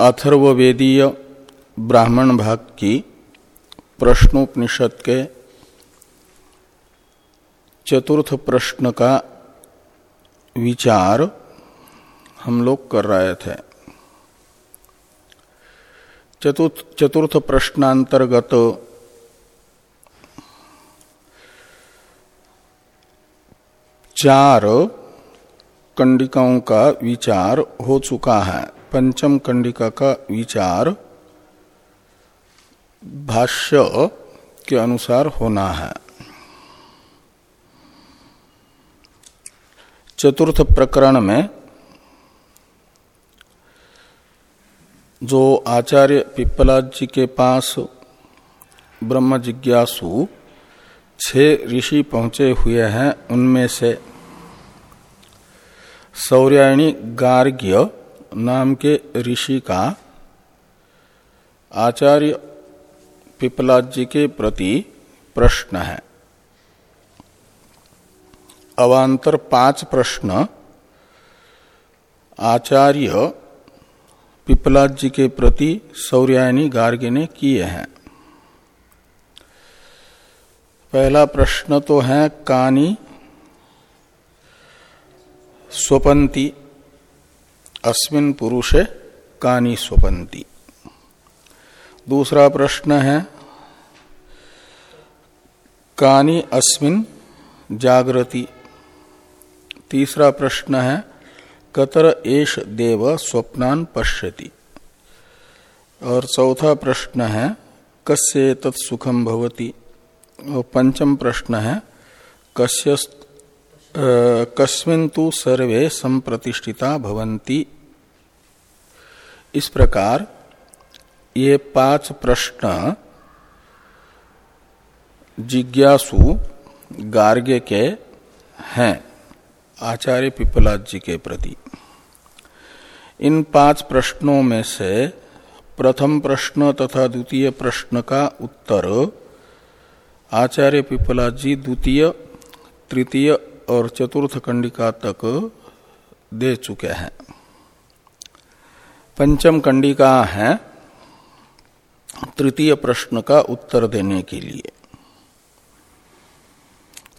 अथर्ववेदीय ब्राह्मण भाग की प्रश्नोपनिषद के चतुर्थ प्रश्न का विचार हम लोग कर रहे थे। चतुर्थ चतुर्थ प्रश्नांतर्गत चार कंडिकाओं का विचार हो चुका है। पंचम कंडिका का विचार भाष्य के अनुसार होना है। चतुर्थ प्रकरण में जो आचार्य पिप्पलाद जी के पास ब्रह्म जिज्ञासु छह ऋषि पहुँचे हुए हैं, उनमें से सौर्यायणी गार्ग्य नाम के ऋषि का आचार्य पिपलाद जी के प्रति प्रश्न है। अवांतर पाँच प्रश्न आचार्य पिपलाद जी के प्रति सौर्यायनी गार्गे ने किए हैं। पहला प्रश्न तो है, कानी स्वपंती अस्मिन पुरुषे कानी स्वपंती दूसरा प्रश्न है, कानी अस्मिन जागृति? तीसरा प्रश्न है, कतर एश देव स्वप्नान पश्यति? और चौथा प्रश्न है, कस्य तत्सुखम भवती? और पंचम प्रश्न है, कस्य कस्मिन तो सर्वे संप्रतिष्ठिता भवंती इस प्रकार ये पाँच प्रश्न जिज्ञासु गार्ग्य के हैं, आचार्य पिपलाद जी के प्रति। इन पाँच प्रश्नों में से प्रथम प्रश्न तथा द्वितीय प्रश्न का उत्तर आचार्य पिपलाद जी, द्वितीय, तृतीय और चतुर्थ कंडिका तक दे चुके हैं। पंचम कंडिका है तृतीय प्रश्न का उत्तर देने के लिए।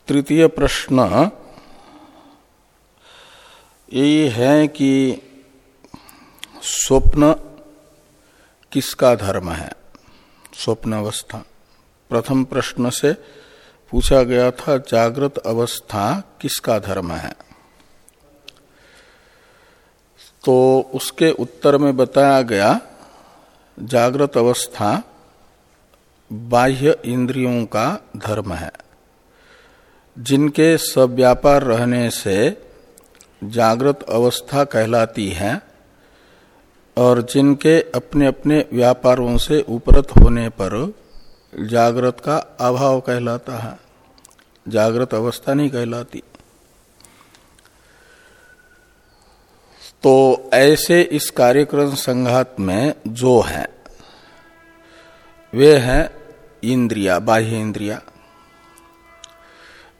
तृतीय प्रश्न यही है कि स्वप्न किसका धर्म है? स्वप्न अवस्था प्रथम प्रश्न से पूछा गया था, जागृत अवस्था किसका धर्म है? तो उसके उत्तर में बताया गया, जागृत अवस्था बाह्य इंद्रियों का धर्म है। जिनके सब व्यापार रहने से जागृत अवस्था कहलाती है और जिनके अपने अपने व्यापारों से उपरत होने पर जागृत का अभाव कहलाता है। जागृत अवस्था नहीं कहलाती। तो ऐसे इस कार्यक्रम संघात में जो है, वे है इंद्रिया, बाह्य इंद्रिया।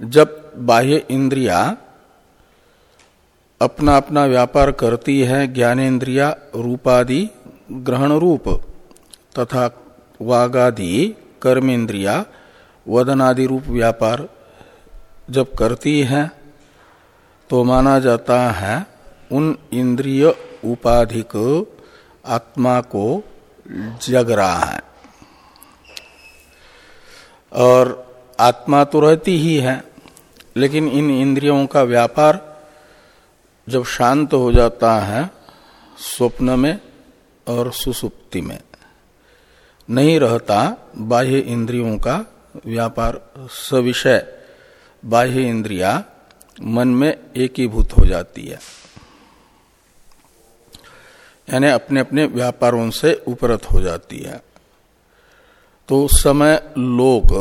जब बाह्य इंद्रिया अपना अपना व्यापार करती है, ज्ञानेन्द्रिया रूपादि, ग्रहण रूप तथा वागादि कर्मेंद्रिया वदनादि रूप व्यापार जब करती है तो माना जाता है उन इंद्रिय उपाधिक आत्मा को जग रहा है। और आत्मा तो रहती ही है, लेकिन इन इंद्रियों का व्यापार जब शांत हो जाता है, स्वप्न में और सुसुप्ति में। नहीं रहता बाह्य इंद्रियों का व्यापार सविषय। बाह्य इंद्रिया मन में एकीभूत हो जाती है। यानी अपने अपने व्यापारों से उपरत हो जाती है। तो उस समय लोग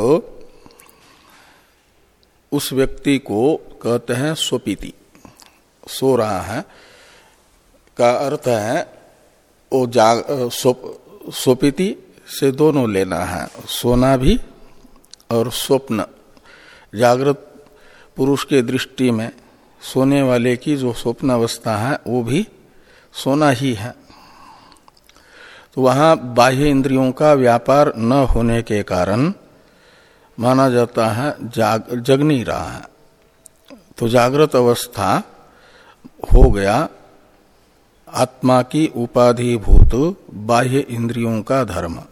उस व्यक्ति को कहते हैं स्वपीति। सो रहा है। का अर्थ है वो जाग स्वपीति से दोनों लेना है। सोना भी और स्वप्न। जागृत पुरुष के दृष्टि में सोने वाले की जो स्वप्न अवस्था है, वो भी सोना ही है। तो वहाँ बाह्य इंद्रियों का व्यापार न होने के कारण माना जाता है, जाग जग नहीं रहा है। तो जागृत अवस्था हो गया। आत्मा की उपाधिभूत बाह्य इंद्रियों का धर्म।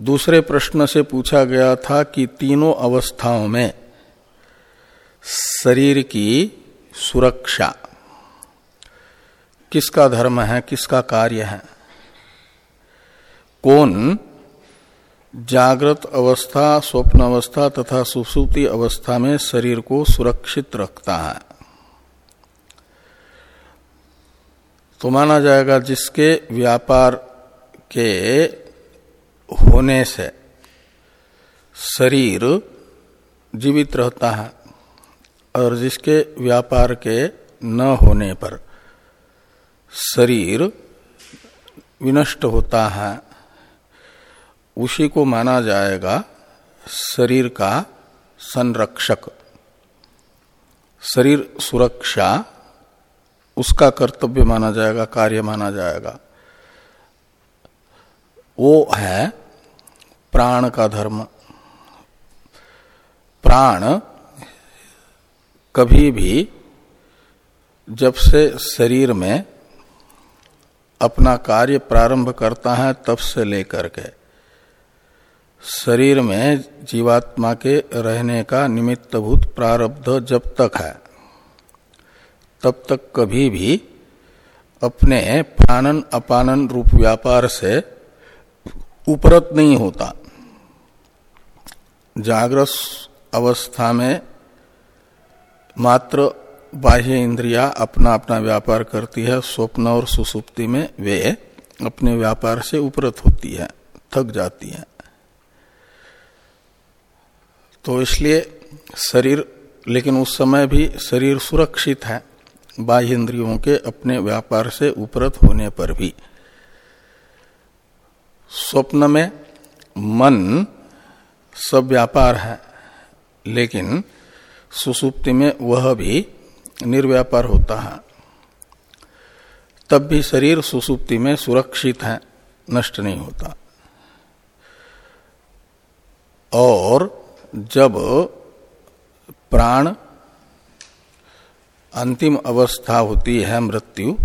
दूसरे प्रश्न से पूछा गया था कि तीनों अवस्थाओं में शरीर की सुरक्षा किसका धर्म है, किसका कार्य है? कौन जागृत अवस्था, स्वप्न अवस्था तथा सुसुप्ति अवस्था में शरीर को सुरक्षित रखता है? तो माना जाएगा जिसके व्यापार के होने से शरीर जीवित रहता है और जिसके व्यापार के न होने पर शरीर विनष्ट होता है, उसी को माना जाएगा शरीर का संरक्षक। शरीर सुरक्षा, उसका कर्तव्य माना जाएगा, कार्य माना जाएगा। वो है प्राण का धर्म। प्राण कभी भी जब से शरीर में अपना कार्य प्रारंभ करता है, तब से लेकर के शरीर में जीवात्मा के रहने का निमित्तभूत प्रारब्ध जब तक है, तब तक कभी भी अपने प्राणन अपानन रूप व्यापार से उपरत नहीं होता। जागृत अवस्था में मात्र बाह्य इंद्रिया अपना अपना व्यापार करती है, स्वप्न और सुसुप्ति में वे अपने व्यापार से उपरत होती है, थक जाती है। तो इसलिए शरीर, लेकिन उस समय भी शरीर सुरक्षित है, बाह्य इंद्रियों के अपने व्यापार से उपरत होने पर भी। स्वप्न में मन सब व्यापार है, लेकिन सुसुप्ति में वह भी निर्व्यापार होता है। तब भी शरीर सुसुप्ति में सुरक्षित है, नष्ट नहीं होता। और जब प्राण अंतिम अवस्था होती है, मृत्यु,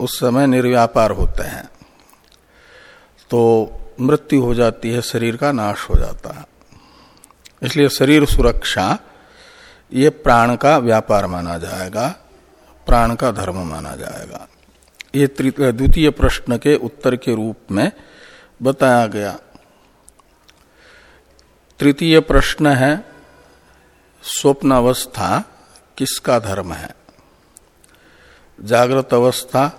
उस समय निर्व्यापार होते हैं तो मृत्यु हो जाती है, शरीर का नाश हो जाता है। इसलिए शरीर सुरक्षा, ये प्राण का व्यापार माना जाएगा, प्राण का धर्म माना जाएगा। ये द्वितीय प्रश्न के उत्तर के रूप में बताया गया। तृतीय प्रश्न है स्वप्न अवस्था किसका धर्म है? जागृत अवस्था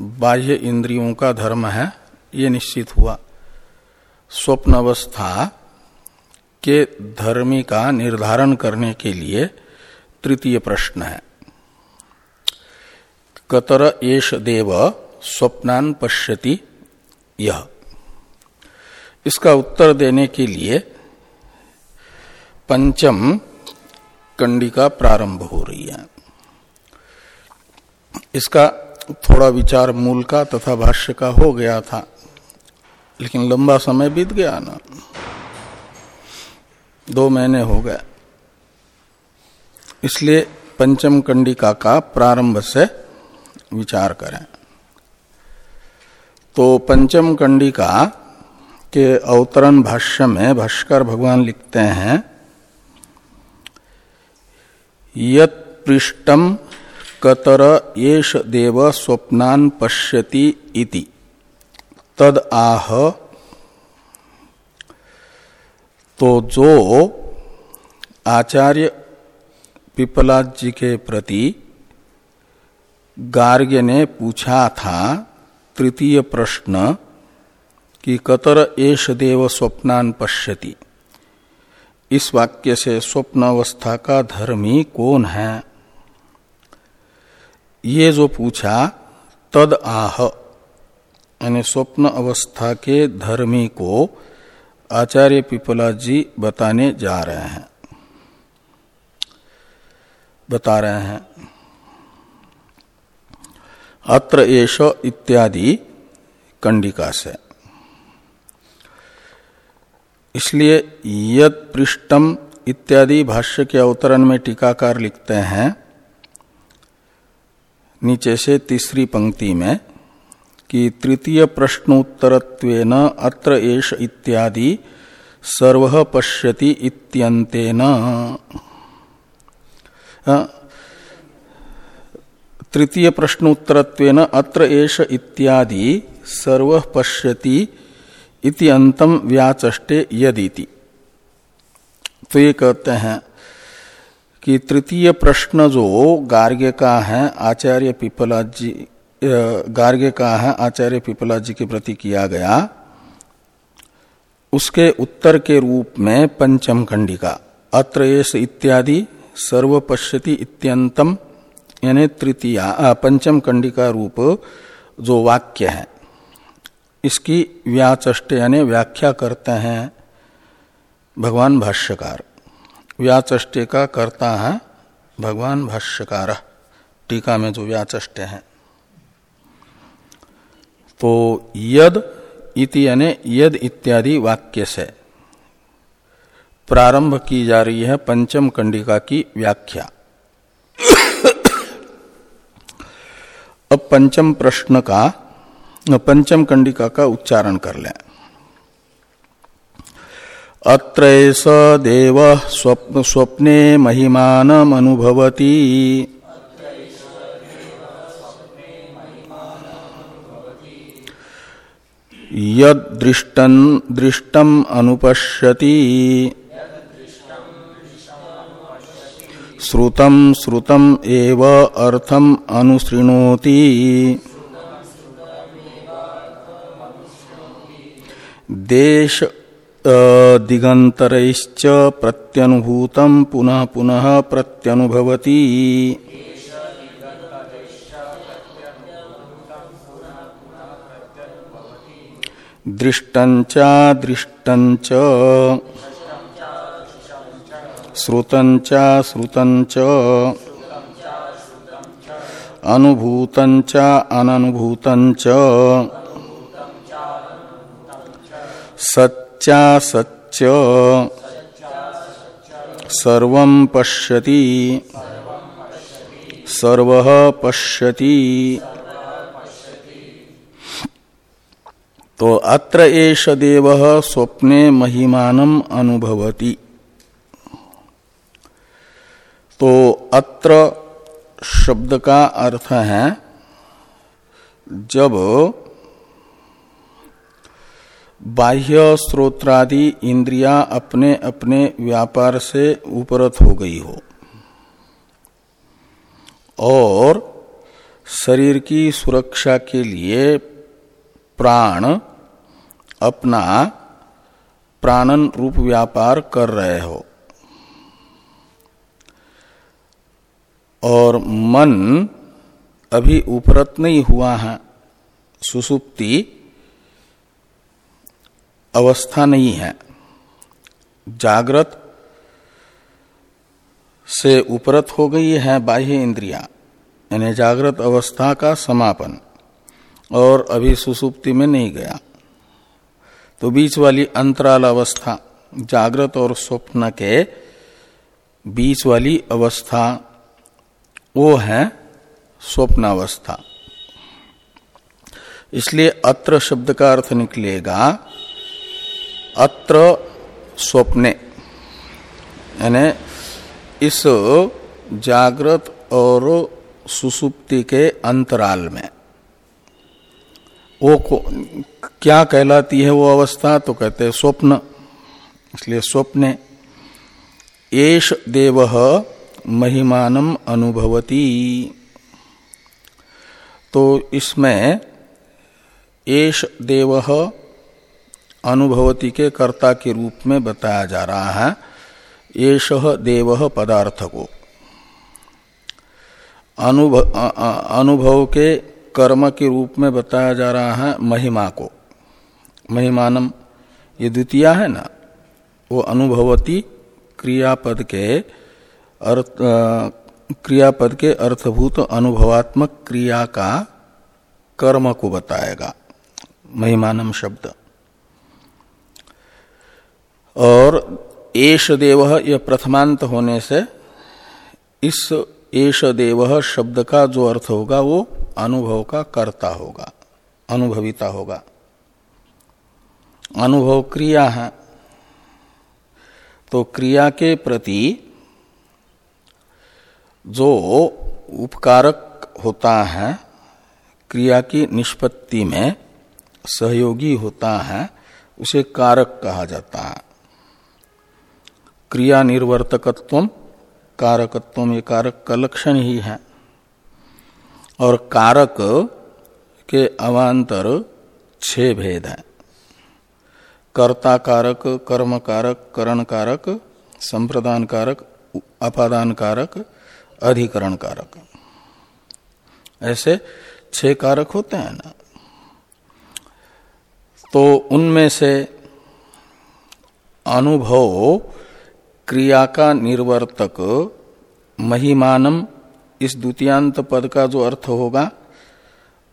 बाह्य इंद्रियों का धर्म है, ये निश्चित हुआ। स्वप्न अवस्था के धर्मी का निर्धारण करने के लिए तृतीय प्रश्न है। कतर एष देव स्वप्नान पश्यति यह इसका उत्तर देने के लिए पंचम कंडिका प्रारंभ हो रही है। इसका थोड़ा विचार मूल का तथा भाष्य का हो गया था। लेकिन लंबा समय बीत गया ना। दो महीने हो गए। इसलिए पंचम कंडिका का प्रारंभ से विचार करें। तो पंचम कंडिका के अवतरण भाष्य में भाष्कर भगवान लिखते हैं, यत पृष्ठम कतर येष देव स्वप्नान पश्यति इति। तद आह। तो जो आचार्य पिपलाद जी के प्रति गार्ग्य ने पूछा था, तृतीय प्रश्न, कि कतर एष देव स्वप्नान पश्यति। इस वाक्य से स्वप्न अवस्था का धर्मी कौन है? ये जो पूछा, तद आह। यानी स्वप्न अवस्था के धर्मी को आचार्य पिपला जी बताने जा रहे हैं। बता रहे हैं। अत्र एष इत्यादि कंडिका से। इसलिए यद पृष्ठम इत्यादि भाष्य के अवतरण में टीकाकार लिखते हैं। नीचे से तीसरी पंक्ति में कि तृतीय प्रश्नोत्तरत्वेन अत्र एष इत्यादि सर्व पश्यति इत्यंतेन तृतीय प्रश्नोत्तरत्वेन अत्र एष इत्यादि सर्व पश्यति इति अंतम व्याचष्टे यदिति। तो ये कहते हैं कि तृतीय प्रश्न जो गार्ग्य का है, आचार्य पिपला जी गार्ग्य का है, आचार्य पिपला जी के प्रति किया गया। उसके उत्तर के रूप में पंचम खंडिका अत्र इत्यादि सर्व पश्यति इत्यंतम, यानी तृतीया पंचम कंडिका रूप जो वाक्य है। इसकी व्याचष्ट, यानी व्याख्या करते हैं भगवान भाष्यकार। व्याचष्टे का करता है भगवान भाष्यकार। टीका में जो व्याचष्टे हैं। तो यद इति यानी यद इत्यादि वाक्य से। प्रारंभ की जा रही है पंचम कंडिका की व्याख्या। अब पंचम प्रश्न का, पंचम कंडिका का उच्चारण कर लें। अत्र देव स्वप्न स्वप्ने यद दृष्टन दृष्टम अनुपश्यति। श्रुतम श्रुतम एव अर्थम अनुसृणोति। देश दिगंतरैश्च प्रत्यनुभूतम पुनः पुनः प्रत्यनुभवती। दृष्टंचा दृष्टंच श्रुतंचा श्रुतंच अनुभूतंचा सच्चा सच्च। सर्व पश्यति। सर्व पश्यति। तो अत्र एष देव स्वप्ने महिमानम अनुभवती। तो अत्र शब्द का अर्थ है, जब बाह्य स्रोत्रादि इंद्रिया अपने अपने व्यापार से उपरत हो गई हो, और शरीर की सुरक्षा के लिए प्राण अपना प्राणन रूप व्यापार कर रहे हो। और मन अभी उपरत नहीं हुआ है। सुसुप्ति अवस्था नहीं है। जागृत से उपरत हो गई है बाह्य इंद्रिया, यानी जागृत अवस्था का समापन, और अभी सुसुप्ति में नहीं गया। तो बीच वाली अंतराल अवस्था जागृत और स्वप्न के बीच वाली अवस्था, वो है स्वप्नावस्था। इसलिए अत्र शब्द का अर्थ निकलेगा, अत्र स्वप्ने। यानी इस जागृत और सुसुप्ति के अंतराल में। वो क्या कहलाती है वो अवस्था? तो कहते हैं स्वप्न। इसलिए स्वप्ने। एश देव महिमानम अनुभवती। तो इसमें एश देव अनुभवती के कर्ता के रूप में बताया जा रहा है। एष देव पदार्थ को अनुभव के कर्म के रूप में बताया जा रहा है महिमा को। महिमानम, ये द्वितीय है ना? वो अनुभवती क्रियापद के अर्थ क्रियापद के अर्थभूत अनुभवात्मक क्रिया का कर्म को बताएगा। महिमानम शब्द। और एश देव यह प्रथमांत होने से इस एश देव शब्द का जो अर्थ होगा वो अनुभव का कर्ता होगा, अनुभविता होगा। अनुभव क्रिया है तो क्रिया के प्रति जो उपकारक होता है, क्रिया की निष्पत्ति में सहयोगी होता है, उसे कारक कहा जाता है। क्रिया निर्वर्तकत्व कारकत्व ये कारक का लक्षण ही है। और कारक के अवान्तर छह भेद हैं। कर्ता कारक, कर्म कारक, करण कारक, संप्रदान कारक, अपादान कारक, अधिकरण कारक। ऐसे छह कारक होते हैं ना। तो उनमें से अनुभव क्रिया का निर्वर्तक महिमानम इस द्वितीयांत पद का जो अर्थ होगा,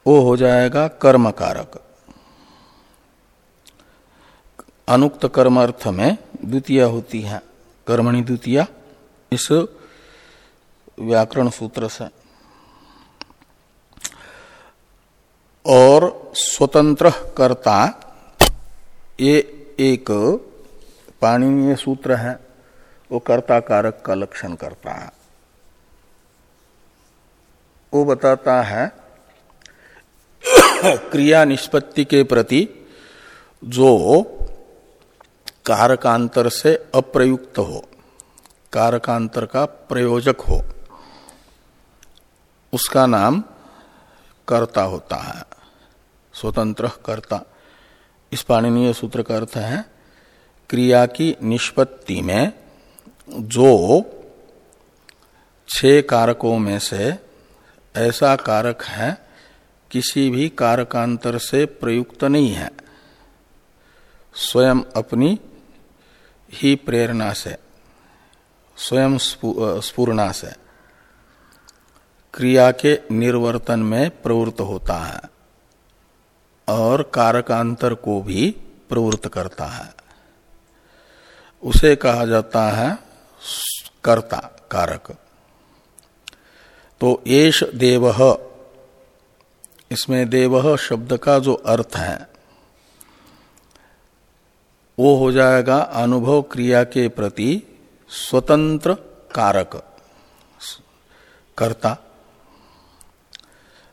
वो हो जाएगा कर्म कारक अनुक्त कर्म अर्थ में द्वितीय होती है, कर्मणि द्वितीय, इस व्याकरण सूत्र से। और स्वतंत्र कर्ता, ये एक पाणनीय सूत्र है, वो कर्ता कारक का लक्षण करता है। वो बताता है, क्रिया निष्पत्ति के प्रति जो कारकांतर से अप्रयुक्त हो, कारकांतर का प्रयोजक हो, उसका नाम कर्ता होता है, स्वतंत्र कर्ता। इस पाणनीय सूत्र का अर्थ है, क्रिया की निष्पत्ति में जो छह कारकों में से ऐसा कारक है, किसी भी कारकांतर से प्रयुक्त नहीं है। स्वयं अपनी ही प्रेरणा से, स्वयं स्पूर्णा से, क्रिया के निर्वर्तन में प्रवृत्त होता है और कारकांतर को भी प्रवृत्त करता है। उसे कहा जाता है कर्ता कारक। तो येष देव। इसमें देव शब्द का जो अर्थ है, वो हो जाएगा अनुभव क्रिया के प्रति स्वतंत्र कारक, कर्ता।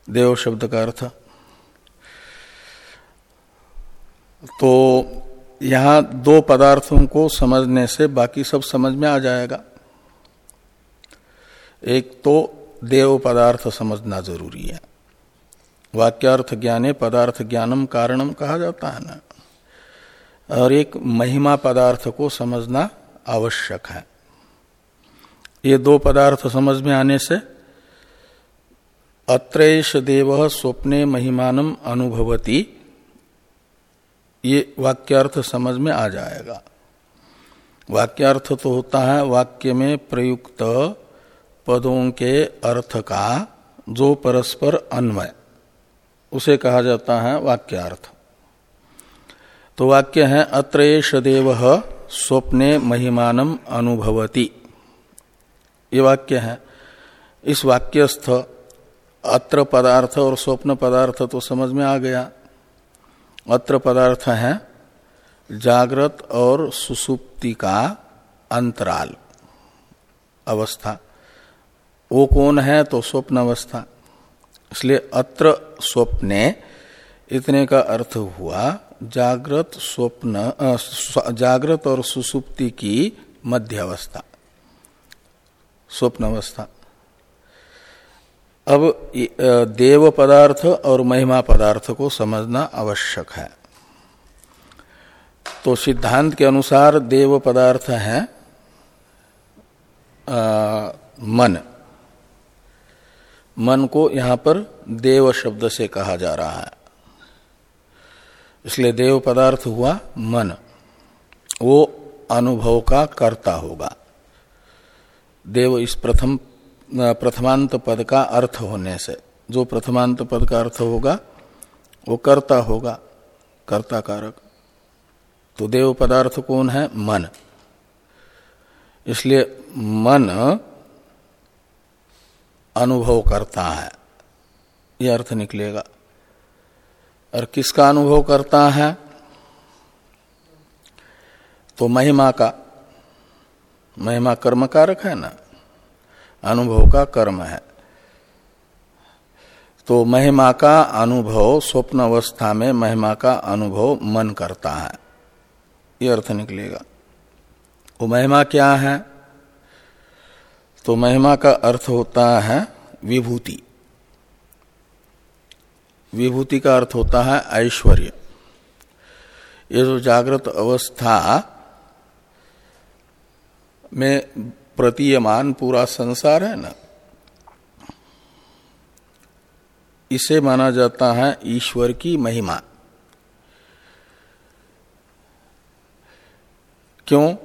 देव शब्द का अर्थ। तो यहाँ दो पदार्थों को समझने से बाकी सब समझ में आ जाएगा। एक तो देव पदार्थ समझना ज़रूरी है। वाक्यार्थ ज्ञाने पदार्थ ज्ञानम कारणम कहा जाता है ना। और एक महिमा पदार्थ को समझना आवश्यक है। ये दो पदार्थ समझ में आने से अत्रेश देव स्वप्ने महिमानम अनुभवती, ये वाक्यार्थ समझ में आ जाएगा। वाक्यार्थ तो होता है वाक्य में प्रयुक्त पदों के अर्थ का जो परस्पर अन्वय, उसे कहा जाता है वाक्यार्थ। तो वाक्य है अत्रेश देव स्वप्ने महिमानम अनुभवती। ये वाक्य है। इस वाक्यस्थ अत्र पदार्थ और स्वप्न पदार्थ तो समझ में आ गया। अत्र पदार्थ है जागृत और सुसुप्ति का अंतराल, अवस्था। वो कौन है? तो स्वप्न अवस्था इसलिए अत्र स्वप्ने इतने का अर्थ हुआ जागृत स्वप्न जागृत और सुसुप्ति की मध्य अवस्था स्वप्न अवस्था अब देव पदार्थ और महिमा पदार्थ को समझना आवश्यक है। तो सिद्धांत के अनुसार देव पदार्थ है आ, मन। मन को यहाँ पर देव शब्द से कहा जा रहा है। इसलिए देव पदार्थ हुआ मन। वो अनुभव का कर्ता होगा। देव इस प्रथम, प्रथमांत पद का अर्थ होने से, जो प्रथमांत पद का अर्थ होगा, वो कर्ता होगा कर्ता कारक तो देव पदार्थ कौन है? मन। इसलिए मन अनुभव करता है। यह अर्थ निकलेगा। और किसका अनुभव करता है? तो महिमा का। महिमा कर्म कारक है ना? अनुभव का कर्म है। तो महिमा का अनुभव स्वप्न अवस्था में महिमा का अनुभव मन करता है। यह अर्थ निकलेगा। वो महिमा क्या है? तो महिमा का अर्थ होता है विभूति। विभूति का अर्थ होता है ऐश्वर्य। ये जो जागृत अवस्था में प्रतीयमान पूरा संसार है ना, इसे माना जाता है ईश्वर की महिमा। क्यों?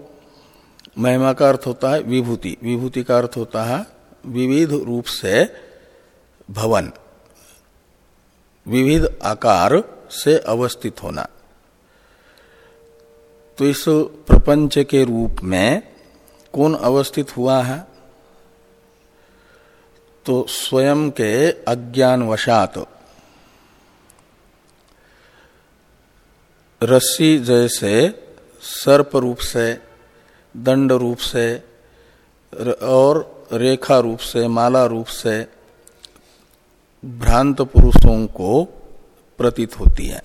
महिमा का अर्थ होता है विभूति। विभूति का अर्थ होता है विविध रूप से भवन। विविध आकार से अवस्थित होना। तो इस प्रपंच के रूप में कौन अवस्थित हुआ है? तो स्वयं के अज्ञान वशात रस्सी जैसे सर्प रूप से दंड रूप से और रेखा रूप से, माला रूप से भ्रांत पुरुषों को प्रतीत होती है।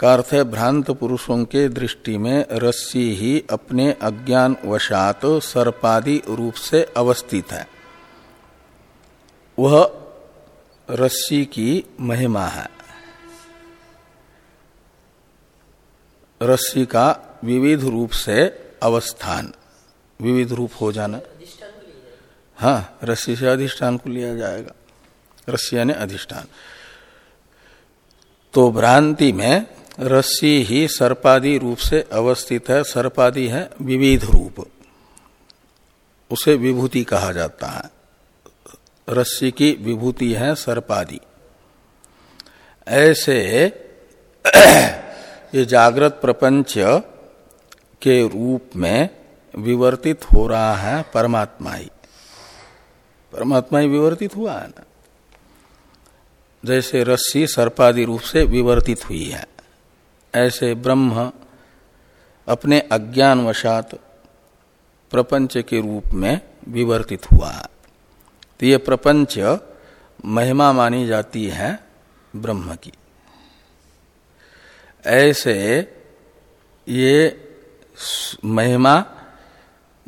का अर्थ है, भ्रांत पुरुषों के दृष्टि में रस्सी ही अपने अज्ञान वशात सर्पादि रूप से अवस्थित है। वह रस्सी की महिमा है। रस्सी का विविध रूप से अवस्थान, विविध रूप हो जाना। हाँ रस्सी से अधिष्ठान को लिया जाएगा। रस्सी यानी अधिष्ठान। तो भ्रांति में रस्सी ही सर्पादि रूप से अवस्थित है। सर्पादि है विविध रूप। उसे विभूति कहा जाता है। रस्सी की विभूति है सर्पादि। ऐसे ये जागृत प्रपंच के रूप में विवर्तित हो रहा है परमात्मा ही परमात्मा ही विवर्तित हुआ है ना? जैसे रस्सी सर्पादि रूप से विवर्तित हुई है। ऐसे ब्रह्म अपने अज्ञानवशात प्रपंच के रूप में विवर्तित हुआ। है तो ये प्रपंच महिमा मानी जाती है ब्रह्म की। ऐसे ये महिमा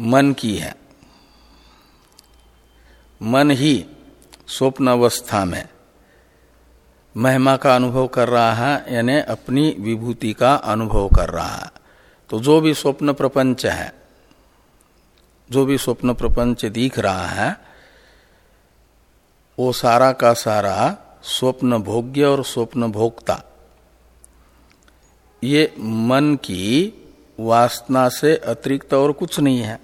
मन की है। मन ही स्वप्न अवस्था में महिमा का अनुभव कर रहा है, यानी अपनी विभूति का अनुभव कर रहा है। तो जो भी स्वप्न प्रपंच है, जो भी स्वप्न प्रपंच दिख रहा है, वो सारा का सारा स्वप्न भोग्य और स्वप्न भोक्ता। ये मन की वासना से अतिरिक्त और कुछ नहीं है।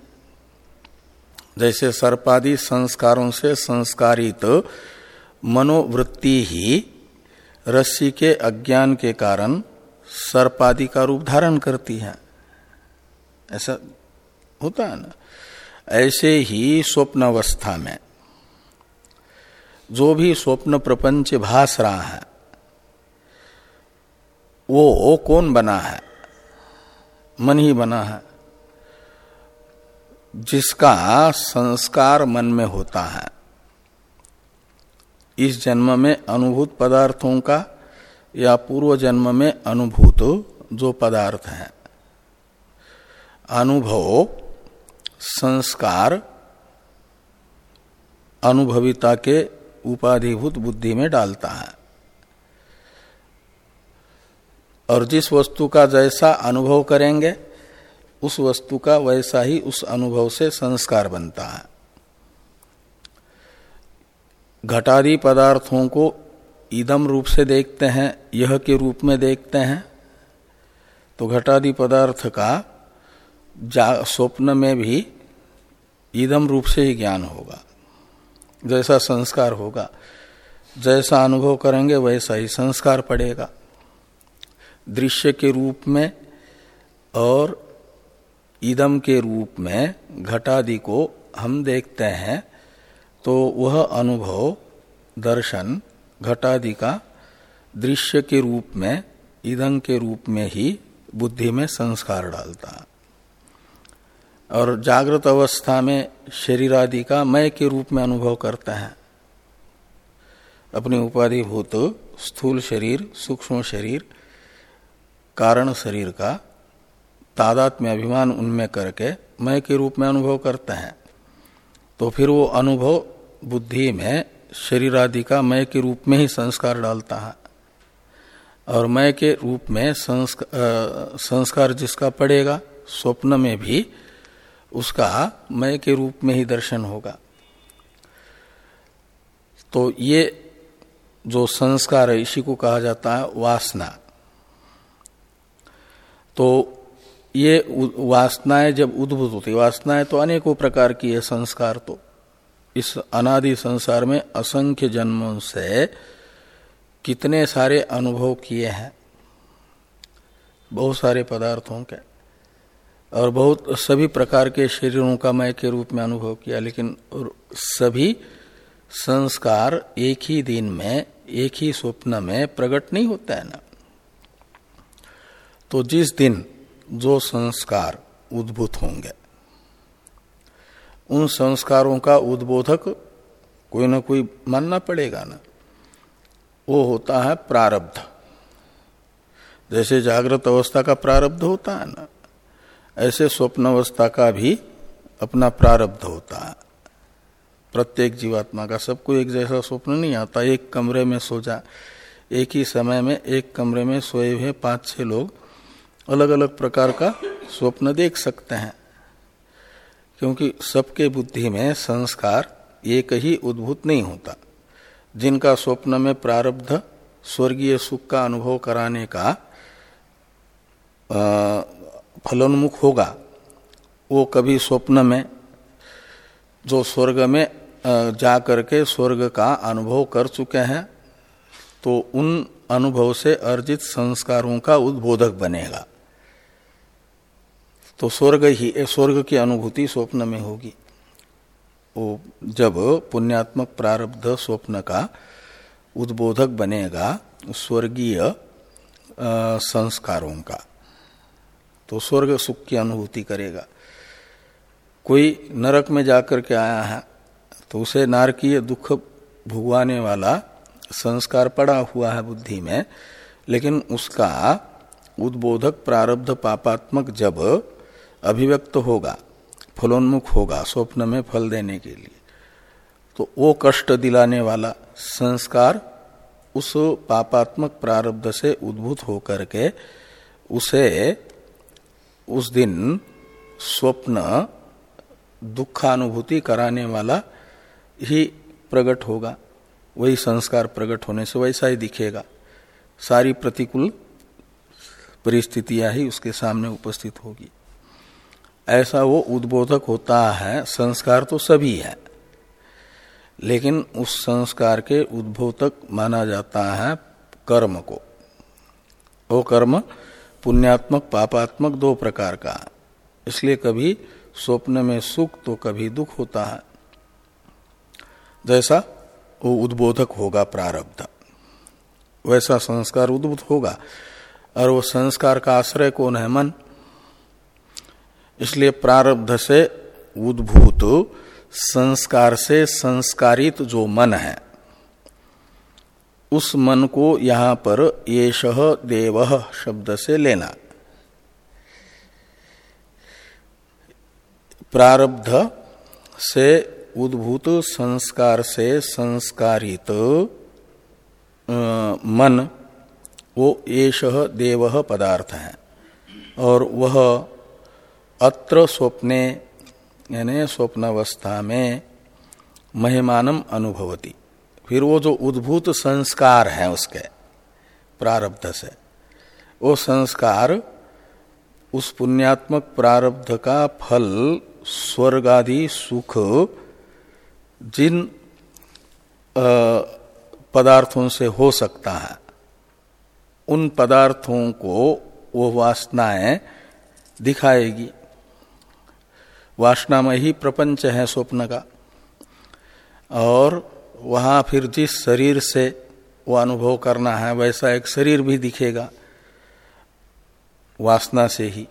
जैसे सर्पादि संस्कारों से संस्कारित मनोवृत्ति ही रस्सी के अज्ञान के कारण सर्पादि का रूप धारण करती है। ऐसा होता है ना? ऐसे ही स्वप्न अवस्था में जो भी स्वप्न प्रपंच भास रहा है, वो कौन बना है? मन ही बना है, जिसका संस्कार मन में होता है। इस जन्म में अनुभूत पदार्थों का या पूर्व जन्म में अनुभूत जो पदार्थ है, अनुभव, संस्कार, अनुभविता के उपाधिभूत बुद्धि में डालता है। और जिस वस्तु का जैसा अनुभव करेंगे, उस वस्तु का वैसा ही उस अनुभव से संस्कार बनता है। घटारी पदार्थों को इदम रूप से देखते हैं, यह के रूप में देखते हैं। तो घटादि पदार्थ का जा, स्वप्न में भी इदम रूप से ही ज्ञान होगा, जैसा संस्कार होगा। जैसा अनुभव करेंगे, वैसा ही संस्कार पड़ेगा। दृश्य के रूप में और इदम के रूप में घटादि को हम देखते हैं तो वह अनुभव, दर्शन, घटादि का दृश्य के रूप में ईदन के रूप में ही बुद्धि में संस्कार डालता। है और जागृत अवस्था में शरीर आदि का मय के रूप में अनुभव करता है। अपनी उपाधिभूत स्थूल शरीर, सूक्ष्म शरीर कारण शरीर का तादात में अभिमान उनमें करके मय के रूप में अनुभव करते हैं। तो फिर वो अनुभव बुद्धि में शरीर आदि का मय के रूप में ही संस्कार डालता है। और मय के रूप में संस्कार, संस्कार जिसका पड़ेगा स्वप्न में भी उसका मय के रूप में ही दर्शन होगा। तो ये जो संस्कार है इसी को कहा जाता है वासना। तो ये वासनाएँ जब उद्भूत होती, वासनाएँ तो अनेकों प्रकार की है संस्कार तो। इस अनादि संसार में असंख्य जन्मों से कितने सारे अनुभव किए हैं। बहुत सारे पदार्थों के। और बहुत, सभी प्रकार के शरीरों का मैं के रूप में अनुभव किया, लेकिन सभी संस्कार एक ही दिन में, एक ही स्वप्न में प्रकट नहीं होता है ना। तो जिस दिन जो संस्कार उद्भूत होंगे, उन संस्कारों का उद्बोधक कोई ना कोई मानना पड़ेगा ना। वो होता है प्रारब्ध। जैसे जागृत अवस्था का प्रारब्ध होता है ना, ऐसे स्वप्न अवस्था का भी अपना प्रारब्ध होता है। प्रत्येक जीवात्मा का सबको एक जैसा स्वप्न नहीं आता। एक कमरे में सो जा, एक ही समय में, एक कमरे में सोए हुए पाँच छह लोग अलग अलग प्रकार का स्वप्न देख सकते हैं। क्योंकि सबके बुद्धि में संस्कार एक ही उद्भूत नहीं होता। जिनका स्वप्न में प्रारब्ध स्वर्गीय सुख का अनुभव कराने का फलोन्मुख होगा, वो कभी स्वप्न में, जो स्वर्ग में जा करके स्वर्ग का अनुभव कर चुके हैं तो उन अनुभव से अर्जित संस्कारों का उद्बोधक बनेगा। तो स्वर्ग ही, स्वर्ग की अनुभूति स्वप्न में होगी। वो जब पुण्यात्मक प्रारब्ध स्वप्न का उद्बोधक बनेगा स्वर्गीय संस्कारों का तो स्वर्ग सुख की अनुभूति करेगा। कोई नरक में जाकर के आया है तो उसे नारकीय दुख भुगवाने वाला संस्कार पड़ा हुआ है बुद्धि में, लेकिन उसका उद्बोधक प्रारब्ध पापात्मक जब अभिव्यक्त होगा, फलोन्मुख होगा स्वप्न में फल देने के लिए। तो वो कष्ट दिलाने वाला संस्कार उस पापात्मक प्रारब्ध से उद्भूत होकर के उसे उस दिन स्वप्न दुखानुभूति कराने वाला ही प्रकट होगा। वही संस्कार प्रकट होने से वैसा ही दिखेगा। सारी प्रतिकूल परिस्थितियाँ ही उसके सामने उपस्थित होगी। ऐसा वो उद्बोधक होता है, संस्कार तो सभी है। लेकिन उस संस्कार के उद्बोधक माना जाता है कर्म को। वो कर्म पुण्यात्मक, पापात्मक दो प्रकार का इसलिए कभी स्वप्न में सुख तो कभी दुख होता है। जैसा वो उद्बोधक होगा प्रारब्ध, वैसा संस्कार उद्भूत होगा। और वो संस्कार का आश्रय कौन है? मन। इसलिए प्रारब्ध से उद्भूत, संस्कार से संस्कारित जो मन है, उस मन को यहाँ पर येष देव शब्द से लेना। प्रारब्ध से उद्भूत, संस्कार से संस्कारित मन, वो येष देव पदार्थ है, और वह अत्र स्वप्ने, यानी स्वप्नावस्था में महिमानम अनुभवती। फिर वो जो उद्भूत संस्कार है उसके प्रारब्ध से, वो संस्कार उस पुण्यात्मक प्रारब्ध का फल, स्वर्गादि सुख, जिन पदार्थों से हो सकता है, उन पदार्थों को वो वासनाएँ दिखाएगी। वासनामय ही प्रपंच है स्वप्न का। और वहाँ फिर जिस शरीर से वो अनुभव करना है, वैसा एक शरीर भी दिखेगा, वासना से ही।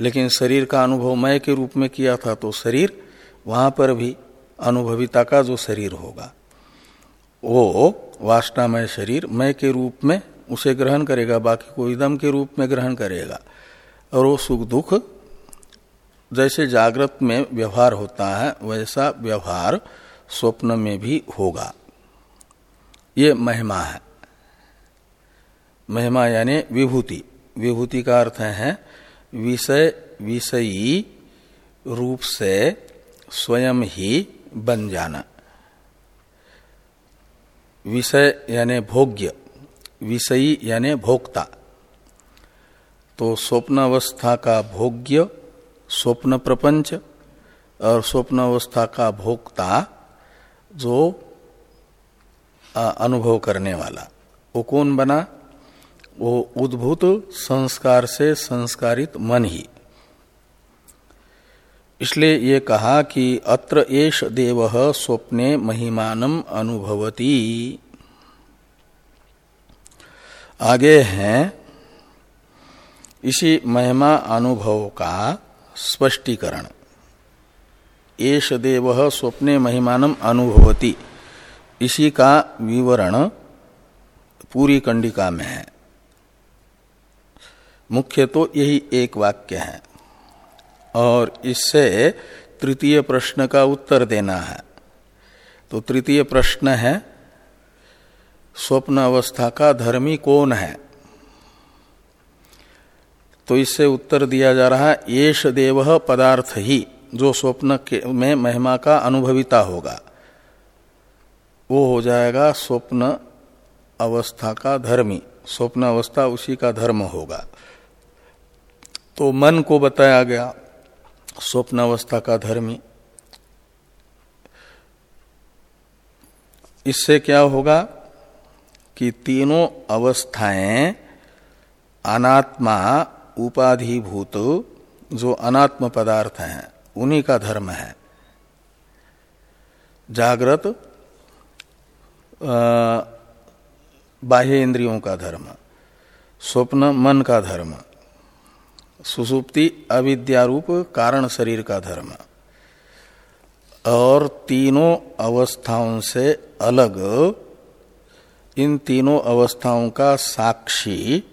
लेकिन शरीर का अनुभव मय के रूप में किया था तो शरीर वहाँ पर भी अनुभविता का जो शरीर होगा, वो वासनामय शरीर मय के रूप में उसे ग्रहण करेगा, बाकी को इदम के रूप में ग्रहण करेगा। और वो सुख दुख जैसे जागृत में व्यवहार होता है, वैसा व्यवहार स्वप्न में भी होगा। ये महिमा है। महिमा यानी विभूति। विभूति का अर्थ है विषय, विषयी रूप से स्वयं ही बन जाना। विषय यानी भोग्य। विषयी यानी भोक्ता। तो स्वप्नावस्था का भोग्य स्वप्न प्रपंच और स्वप्न अवस्था का भोक्ता जो अनुभव करने वाला। वो कौन बना? वो उद्भूत संस्कार से संस्कारित मन ही। इसलिए ये कहा कि अत्र एष देव स्वप्ने महिमानम अनुभवती। आगे हैं, इसी महिमा अनुभव का स्पष्टीकरण। एष देव स्वप्ने महिमानम अनुभवती। इसी का विवरण पूरी कंडिका में है। मुख्य तो यही एक वाक्य है। और इससे तृतीय प्रश्न का उत्तर देना है। तो तृतीय प्रश्न है, स्वप्न अवस्था का धर्मी कौन है? तो इससे उत्तर दिया जा रहा है, येष देव पदार्थ ही जो स्वप्न के में महिमा का अनुभविता होगा। वो हो जाएगा स्वप्न अवस्था का धर्मी। स्वप्न अवस्था उसी का धर्म होगा। तो मन को बताया गया, स्वप्न अवस्था का धर्मी। इससे क्या होगा कि तीनों अवस्थाएँ अनात्मा उपाधिभूत, जो अनात्म पदार्थ हैं, उन्हीं का धर्म है। जागृत बाह्य इंद्रियों का धर्म, स्वप्न, मन का धर्म, सुसुप्ति, अविद्यारूप, कारण शरीर का धर्म, और तीनों अवस्थाओं से अलग, इन तीनों अवस्थाओं का साक्षी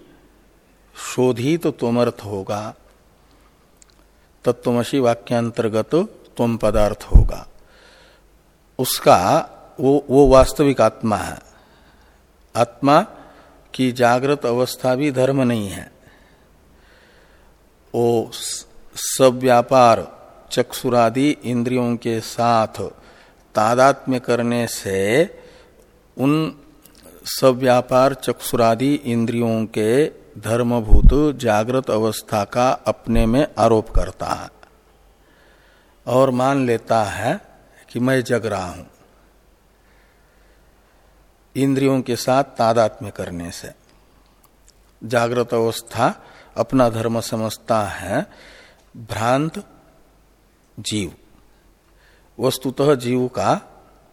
शोधित तो होगा। तत्वमसी वाक्यांतर्गत तुम पदार्थ होगा। उसका, वो वो वास्तविक आत्मा है। आत्मा की जागृत अवस्था भी धर्म नहीं है। वो सब व्यापार चक्षुरादि इंद्रियों के साथ तादात्म्य करने से उन सब व्यापार चक्षुरादि इंद्रियों के धर्मभूत जागृत अवस्था का अपने में आरोप करता है और मान लेता है कि मैं जग रहा हूँ, इंद्रियों के साथ तादात्म्य करने से। जागृत अवस्था अपना धर्म समझता है, भ्रांत जीव। वस्तुतः जीव का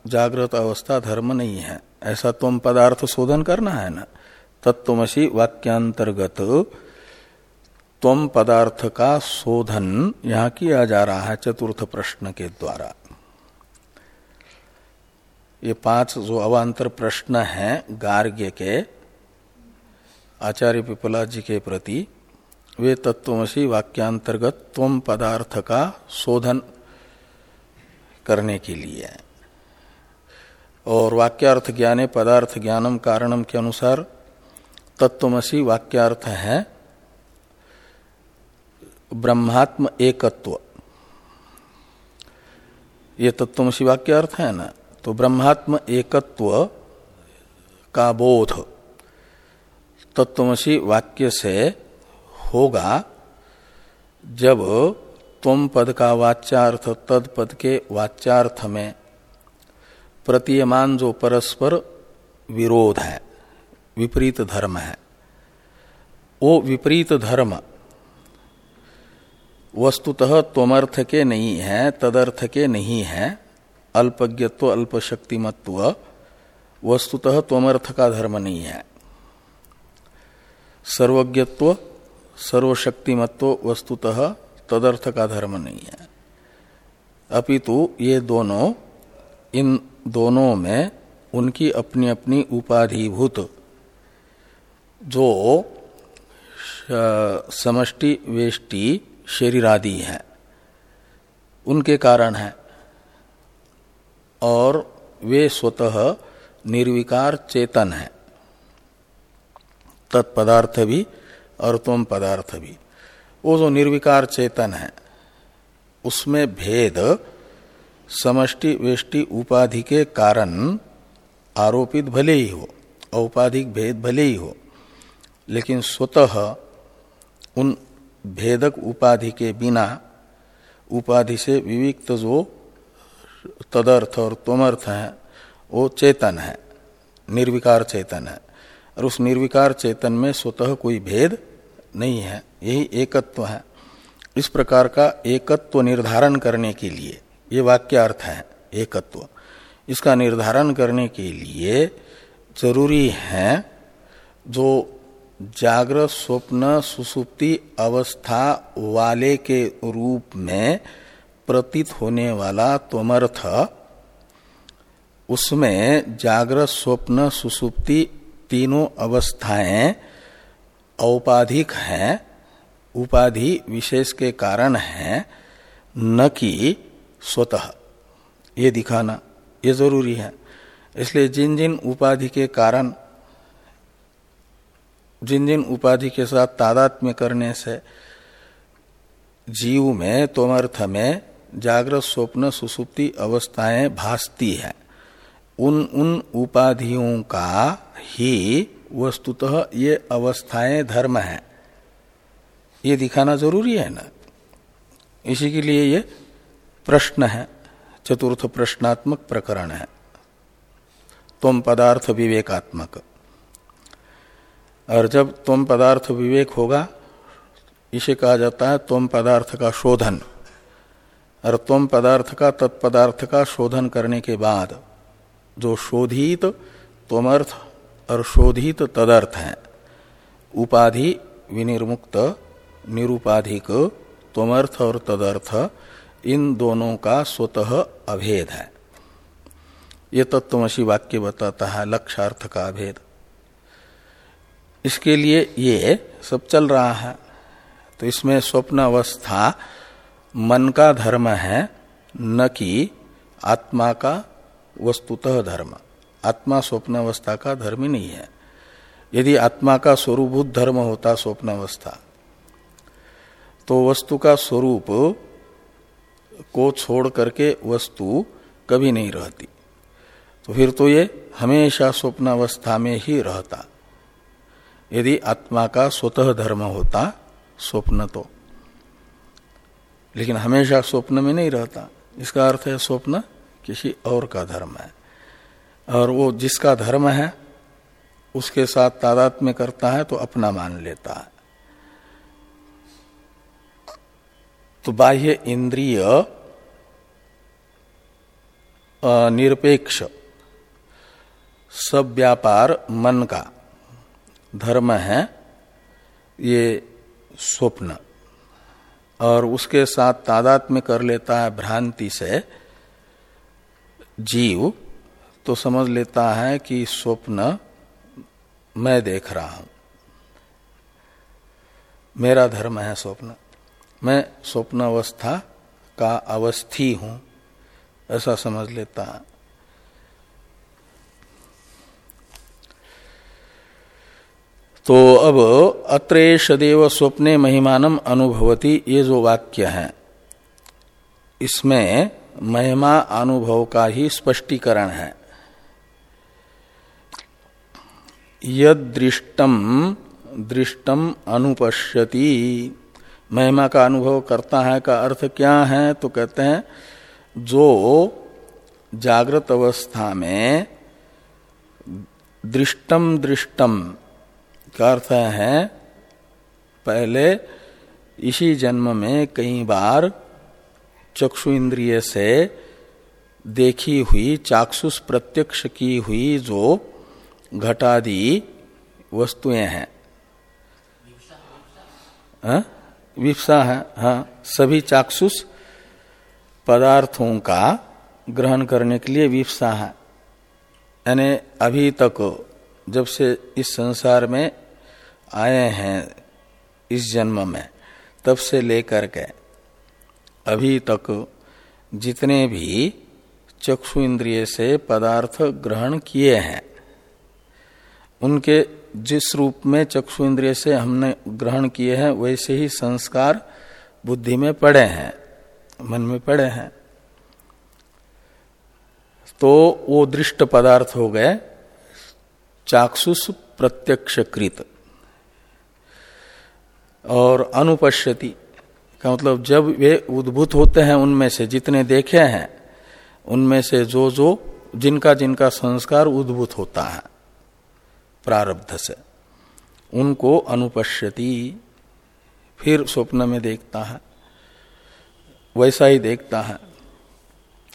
जागृत अवस्था धर्म नहीं है। ऐसा तुम पदार्थ शोधन करना है ना? तत्वमसी वाक्यांतर्गत तम पदार्थ का शोधन यहाँ किया जा रहा है चतुर्थ प्रश्न के द्वारा। ये पाँच जो अवान्तर प्रश्न हैं, गार्ग्य के, आचार्य पिपला जी के प्रति, वे तत्वमसी वाक्यांतर्गत त्वम पदार्थ का शोधन करने के लिए और वाक्यार्थ ज्ञाने पदार्थ ज्ञानम कारणम के अनुसार तत्वमसी वाक्यार्थ है, ब्रह्मात्म एकत्व। ये तत्वमसी वाक्यार्थ है ना? तो ब्रह्मात्म एकत्व का बोध तत्वमसी वाक्य से होगा जब तुम पद का वाच्यार्थ तद पद के वाच्यार्थ में प्रतीयमान जो परस्पर विरोध है। विपरीत धर्म है। वो विपरीत धर्म, वस्तुतः त्वमर्थ के नहीं है तदर्थ के नहीं है, अल्पज्ञत्व, अल्पशक्तिमत्व, वस्तुतः त्वमर्थ का धर्म नहीं है। सर्वज्ञत्व, सर्वशक्तिमत्व, वस्तुतः तदर्थ का धर्म नहीं है। अपितु ये दोनों, इन दोनों में उनकी अपनी अपनी उपाधिभूत जो समष्टि वेष्टि शरीर आदि है। उनके कारण है। और वे स्वतः निर्विकार चेतन है। तत्पदार्थ भी और तुम पदार्थ भी। वो जो निर्विकार चेतन है, उसमें भेद, समष्टि वेष्टि उपाधि के कारण आरोपित भले ही हो, औपाधिक भेद भले ही हो। लेकिन स्वतः उन भेदक उपाधि के बिना उपाधि से विविक्त जो तदर्थ और तमर्थ है, वो चेतन है, निर्विकार चेतन है। और उस निर्विकार चेतन में स्वतः कोई भेद नहीं है, यही एकत्व है। इस प्रकार का एकत्व निर्धारण करने के लिए ये वाक्य अर्थ है, एकत्व। इसका निर्धारण करने के लिए ज़रूरी है जो जागृत स्वप्न सुसुप्ति अवस्था वाले के रूप में प्रतीत होने वाला तोमर्थ। उसमें जागृत स्वप्न सुसुप्ति तीनों अवस्थाएँ औपाधिक हैं, उपाधि विशेष के कारण हैं, न कि स्वतः। ये दिखाना, ये ज़रूरी है। इसलिए जिन जिन उपाधि के कारण जिन जिन उपाधि के साथ तादात्म्य करने से जीव में, तोमर्थ में जागृत स्वप्न सुसुप्ति अवस्थाएँ भासती है। उन उन उपाधियों का ही वस्तुतः ये अवस्थाएँ धर्म है। ये दिखाना ज़रूरी है ना? इसी के लिए ये प्रश्न है, चतुर्थ प्रश्नात्मक प्रकरण है। तुम पदार्थ विवेकात्मक। और जब तुम पदार्थ विवेक होगा, इसे कहा जाता है तुम पदार्थ का शोधन। और तुम पदार्थ का तत्पदार्थ का शोधन करने के बाद, जो शोधित तुमर्थ और शोधित तदर्थ है, उपाधि विनिर्मुक्त, निरुपाधिक, तुमर्थ और तदर्थ, इन दोनों का स्वतः अभेद है। ये तत्वमसी वाक्य बताता है लक्षार्थ का अभेद। इसके लिए ये सब चल रहा है। तो इसमें स्वप्न अवस्था मन का धर्म है, न कि आत्मा का वस्तुतः धर्म। आत्मा स्वप्न अवस्था का धर्म ही नहीं है। यदि आत्मा का स्वरूभूत धर्म होता स्वप्न अवस्था तो वस्तु का स्वरूप को छोड़ करके वस्तु कभी नहीं रहती। तो फिर तो ये हमेशा स्वप्न अवस्था में ही रहता। यदि आत्मा का स्वतः धर्म होता, स्वप्न तो। लेकिन हमेशा स्वप्न में नहीं रहता। इसका अर्थ है स्वप्न किसी और का धर्म है। और वो जिसका धर्म है, उसके साथ तादात्म्य करता है तो अपना मान लेता है। तो बाह्य इंद्रिय निरपेक्ष, सब व्यापार मन का। धर्म है, ये स्वप्न। और उसके साथ तादात में कर लेता है भ्रांति से जीव तो समझ लेता है कि स्वप्न मैं देख रहा हूँ। मेरा धर्म है स्वप्न। मैं स्वप्न अवस्था का अवस्थी हूँ, ऐसा समझ लेता है। तो अब अत्रेश देव स्वप्ने महिमानम अनुभवती, ये जो वाक्य है। इसमें महिमा अनुभव का ही स्पष्टीकरण है। यद दृष्टम दृष्टम अनुपश्यति। महिमा का अनुभव करता है का अर्थ क्या है? तो कहते हैं, जो जागृत अवस्था में दृष्टम दृष्टम का अर्थ है, पहले इसी जन्म में कई बार चक्षु इंद्रिय से देखी हुई चाक्षुष प्रत्यक्ष की हुई जो घटादि वस्तुएँ हैं। हाँ? विप्सा है हाँ। सभी चाक्षुष पदार्थों का ग्रहण करने के लिए विप्सा है। यानी अभी तक जब से इस संसार में आए हैं इस जन्म में, तब से लेकर के अभी तक जितने भी चक्षु इंद्रिय से पदार्थ ग्रहण किए हैं, उनके जिस रूप में चक्षु इंद्रिय से हमने ग्रहण किए हैं, वैसे ही संस्कार बुद्धि में पड़े हैं, मन में पड़े हैं। तो वो दृष्ट पदार्थ हो गए चाक्षुष प्रत्यक्षकृत। और अनुपश्यति, का मतलब जब वे उद्भूत होते हैं उनमें से, जितने देखे हैं, उनमें से जो जो जिनका जिनका संस्कार उद्भूत होता है, प्रारब्ध से, उनको अनुपश्यति फिर स्वप्न में देखता है, वैसा ही देखता है,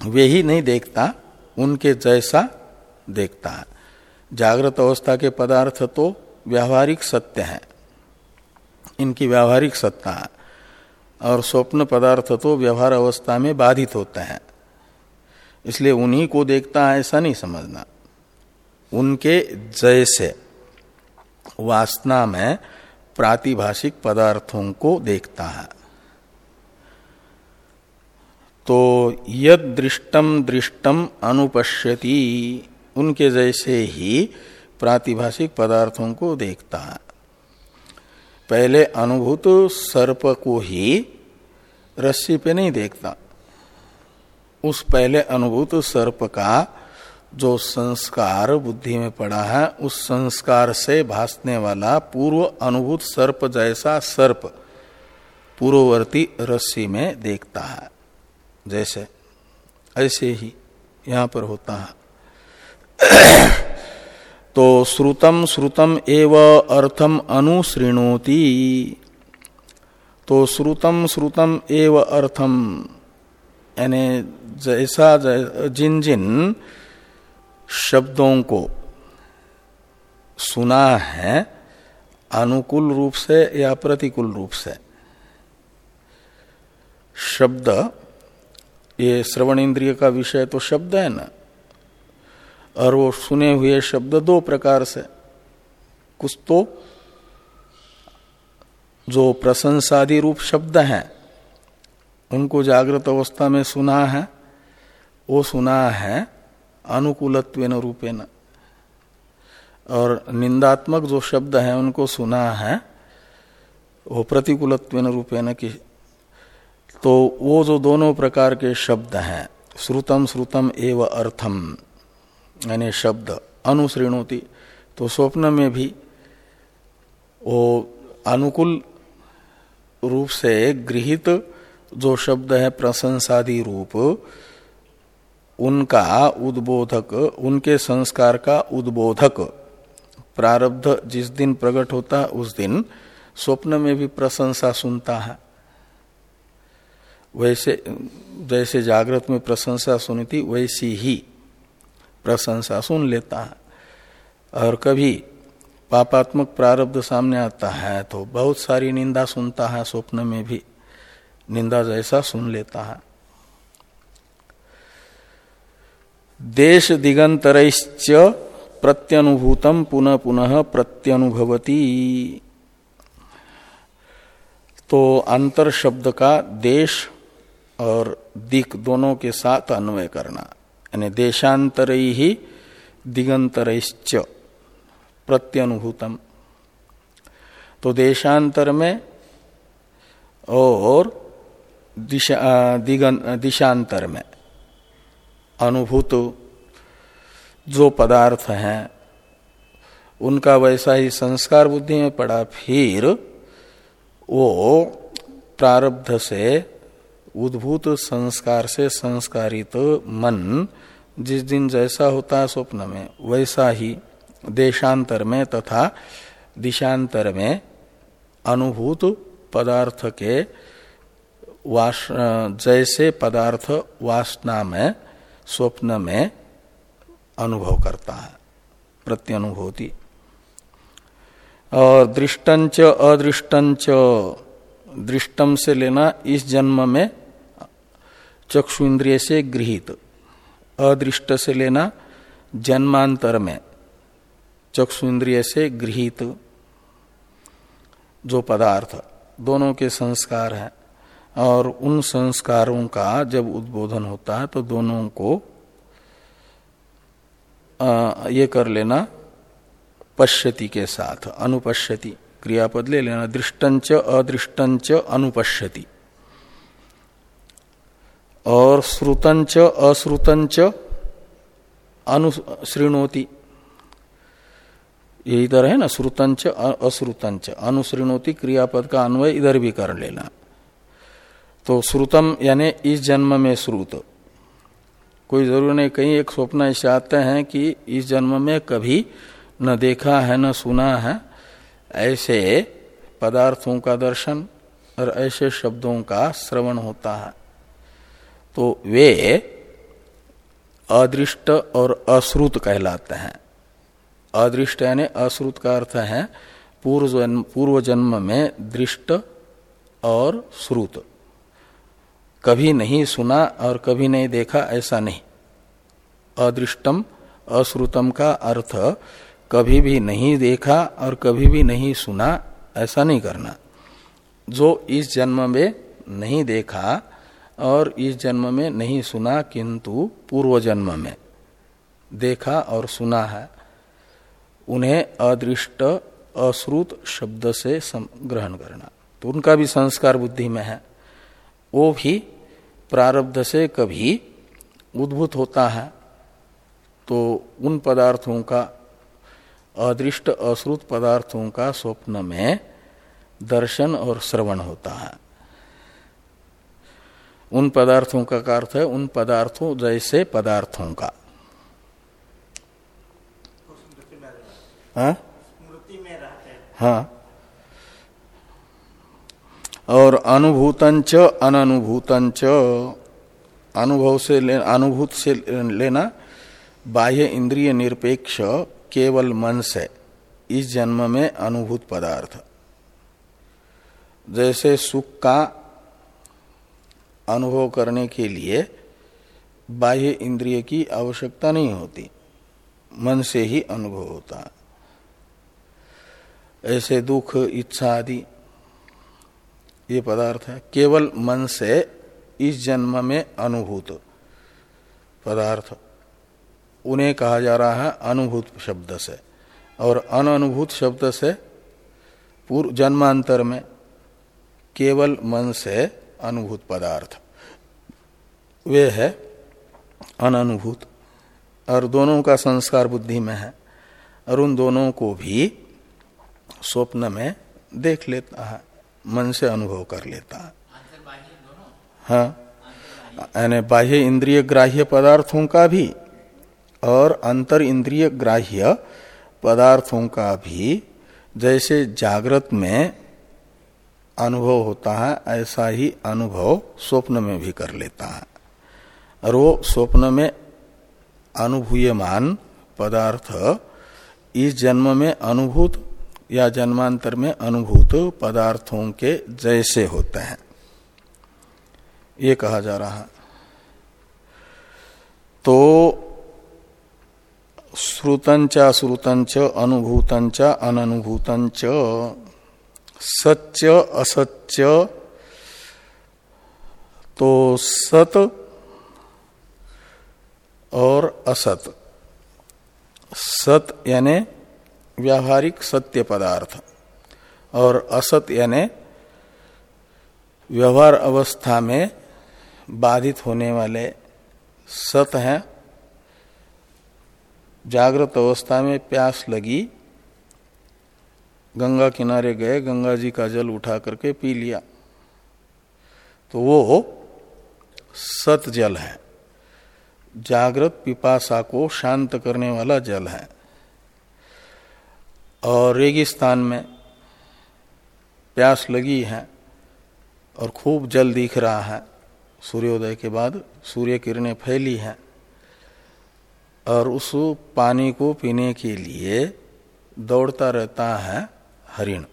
वे ही नहीं देखता, उनके जैसा देखता है। जागृत अवस्था के पदार्थ तो व्यावहारिक सत्य है। इनकी व्यावहारिक सत्ता और स्वप्न पदार्थ तो व्यवहार अवस्था में बाधित होते हैं। इसलिए उन्हीं को देखता है ऐसा नहीं समझना। उनके जैसे वासना में प्रातिभाषिक पदार्थों को देखता है। तो यद दृष्टम दृष्टम अनुपश्यति, उनके जैसे ही प्रातिभाषिक पदार्थों को देखता है। पहले अनुभूत सर्प को ही रस्सी पे नहीं देखता। उस पहले अनुभूत सर्प का जो संस्कार बुद्धि में पड़ा है, उस संस्कार से भासने वाला पूर्व अनुभूत सर्प जैसा सर्प पूर्ववर्ती रस्सी में देखता है। जैसे, ऐसे ही यहाँ पर होता है। तो श्रुतम श्रुतम एव अर्थम अनुसृणोति। तो श्रुतम श्रुतम एव अर्थम। यानी जैसा जिन जिन शब्दों को सुना है, अनुकूल रूप से या प्रतिकूल रूप से। शब्द, ये श्रवण इंद्रिय का विषय तो शब्द है ना। और वो सुने हुए शब्द दो प्रकार से। कुछ तो जो प्रशंसादि रूप शब्द हैं, उनको जागृत अवस्था में सुना है, वो सुना है अनुकूलत्व रूपेण और निंदात्मक जो शब्द है, उनको सुना है वो प्रतिकूलत्व रूपेण की तो वो जो दोनों प्रकार के शब्द हैं, श्रुतम श्रुतम एव अर्थम। यानी शब्द अनुश्रेणुति तो स्वप्न में भी वो अनुकूल रूप से गृहित जो शब्द है, प्रशंसादि रूप, उनका उद्बोधक, उनके संस्कार का उद्बोधक प्रारब्ध जिस दिन प्रकट होता है, उस दिन स्वप्न में भी प्रशंसा सुनता है। वैसे, जैसे जागृत में प्रशंसा सुनी थी वैसी ही प्रशंसा सुन लेता है। और कभी पापात्मक प्रारब्ध सामने आता है तो बहुत सारी निंदा सुनता है, स्वप्न में भी निंदा जैसा सुन लेता है। देश दिगंतर प्रत्यनुभूतम पुनः पुनः प्रत्यनुभवती। तो अंतर शब्द का देश और दिक दोनों के साथ अन्वय करना। यानी देशांतर ही दिगंतर प्रत्यनुभूतम। तो देशांतर में और दिशा दिशांतर में अनुभूत जो पदार्थ हैं, उनका वैसा ही संस्कार बुद्धि में पड़ा फिर वो प्रारब्ध से उद्भूत संस्कार से संस्कारित मन, जिस दिन जैसा होता है स्वप्न में, वैसा ही देशांतर में तथा दिशांतर में अनुभूत पदार्थ के वास, जैसे पदार्थ वासना में, स्वप्न में अनुभव करता है, प्रत्यनुभूति। और दृष्टंच, अदृष्टंच दृष्टम से लेना इस जन्म में चक्षु इंद्रिय से गृहित। अदृष्ट से लेना जन्मांतर में चक्षु इंद्रिय से गृहित। जो पदार्थ दोनों के संस्कार हैं। और उन संस्कारों का जब उद्बोधन होता है तो दोनों को आ, ये कर लेना पश्यति के साथ। अनुपश्यति क्रियापद ले लेना। दृष्टंच अदृष्टंच अनुपश्यति। और श्रुतंच अश्रुतंच अनुश्रृणोति ये इधर है ना श्रुतंच अश्रुतंच अनुश्रृणोति क्रियापद का अन्वय इधर भी कर लेना। तो श्रुतम यानी इस जन्म में श्रुत। कोई ज़रूर नहीं, कहीं एक स्वप्न ऐसे आते हैं कि इस जन्म में कभी न देखा है, न सुना है, ऐसे पदार्थों का दर्शन और ऐसे शब्दों का श्रवण होता है। तो वे अदृष्ट और अश्रुत कहलाते हैं। अदृष्ट यानी अश्रुत का अर्थ है पूर्व जन्म पूर्व जन्म में दृष्ट और श्रुत। कभी नहीं सुना और कभी नहीं देखा, ऐसा नहीं। अदृष्टम, अश्रुतम का अर्थ कभी भी नहीं देखा और कभी भी नहीं सुना, ऐसा नहीं करना। जो इस जन्म में नहीं देखा और इस जन्म में नहीं सुना, किंतु पूर्व जन्म में देखा और सुना है। उन्हें अदृष्ट, अश्रुत शब्द से ग्रहण करना। तो उनका भी संस्कार बुद्धि में है। वो भी प्रारब्ध से कभी उद्भूत होता है। तो उन पदार्थों का, अदृष्ट, अश्रुत पदार्थों का स्वप्न में दर्शन और श्रवण होता है। उन पदार्थों का अर्थ है, उन पदार्थों जैसे पदार्थों का। हाँ? हाँ। और अनुभूतंच अनुभूतंच अनुभव से ले, अनुभूत से लेना बाह्य इंद्रिय निरपेक्ष, केवल मन से। इस जन्म में अनुभूत पदार्थ। जैसे सुख का अनुभव करने के लिए बाह्य इंद्रिय की आवश्यकता नहीं होती। मन से ही अनुभव होता ऐसे दुख, इच्छा आदि, ये पदार्थ है। केवल मन से इस जन्म में अनुभूत पदार्थ। उन्हें कहा जा रहा है अनुभूत शब्द से। और अनुभूत शब्द से पूर्व जन्मांतर में केवल मन से अनुभूत पदार्थ। वे है अनुभूत और दोनों का संस्कार बुद्धि में है। और उन दोनों को भी स्वप्न में देख लेता है, मन से अनुभव कर लेता है। हाँ यानी बाह्य इंद्रिय ग्राह्य पदार्थों का भी और अंतर इंद्रिय ग्राह्य पदार्थों का भी जैसे जागृत में अनुभव होता है, ऐसा ही अनुभव स्वप्न में भी कर लेता है। और वो स्वप्न में अनुभूयमान पदार्थ इस जन्म में अनुभूत या जन्मांतर में अनुभूत पदार्थों के जैसे होते हैं। ये कहा जा रहा है। तो श्रुतंचा श्रुतंच, अनुभूतंच सत्य असत्य तो सत और असत। सत यानि व्यावहारिक सत्य पदार्थ और असत यानि व्यवहार अवस्था में बाधित होने वाले सत हैं। जागृत अवस्था में प्यास लगी गंगा किनारे गए, गंगा जी का जल उठा करके पी लिया। तो वो सत जल है। जागृत पिपासा को शांत करने वाला जल है। और रेगिस्तान में प्यास लगी है और खूब जल दिख रहा है। सूर्योदय के बाद सूर्य किरणें फैली हैं और उस पानी को पीने के लिए दौड़ता रहता है। हरिण।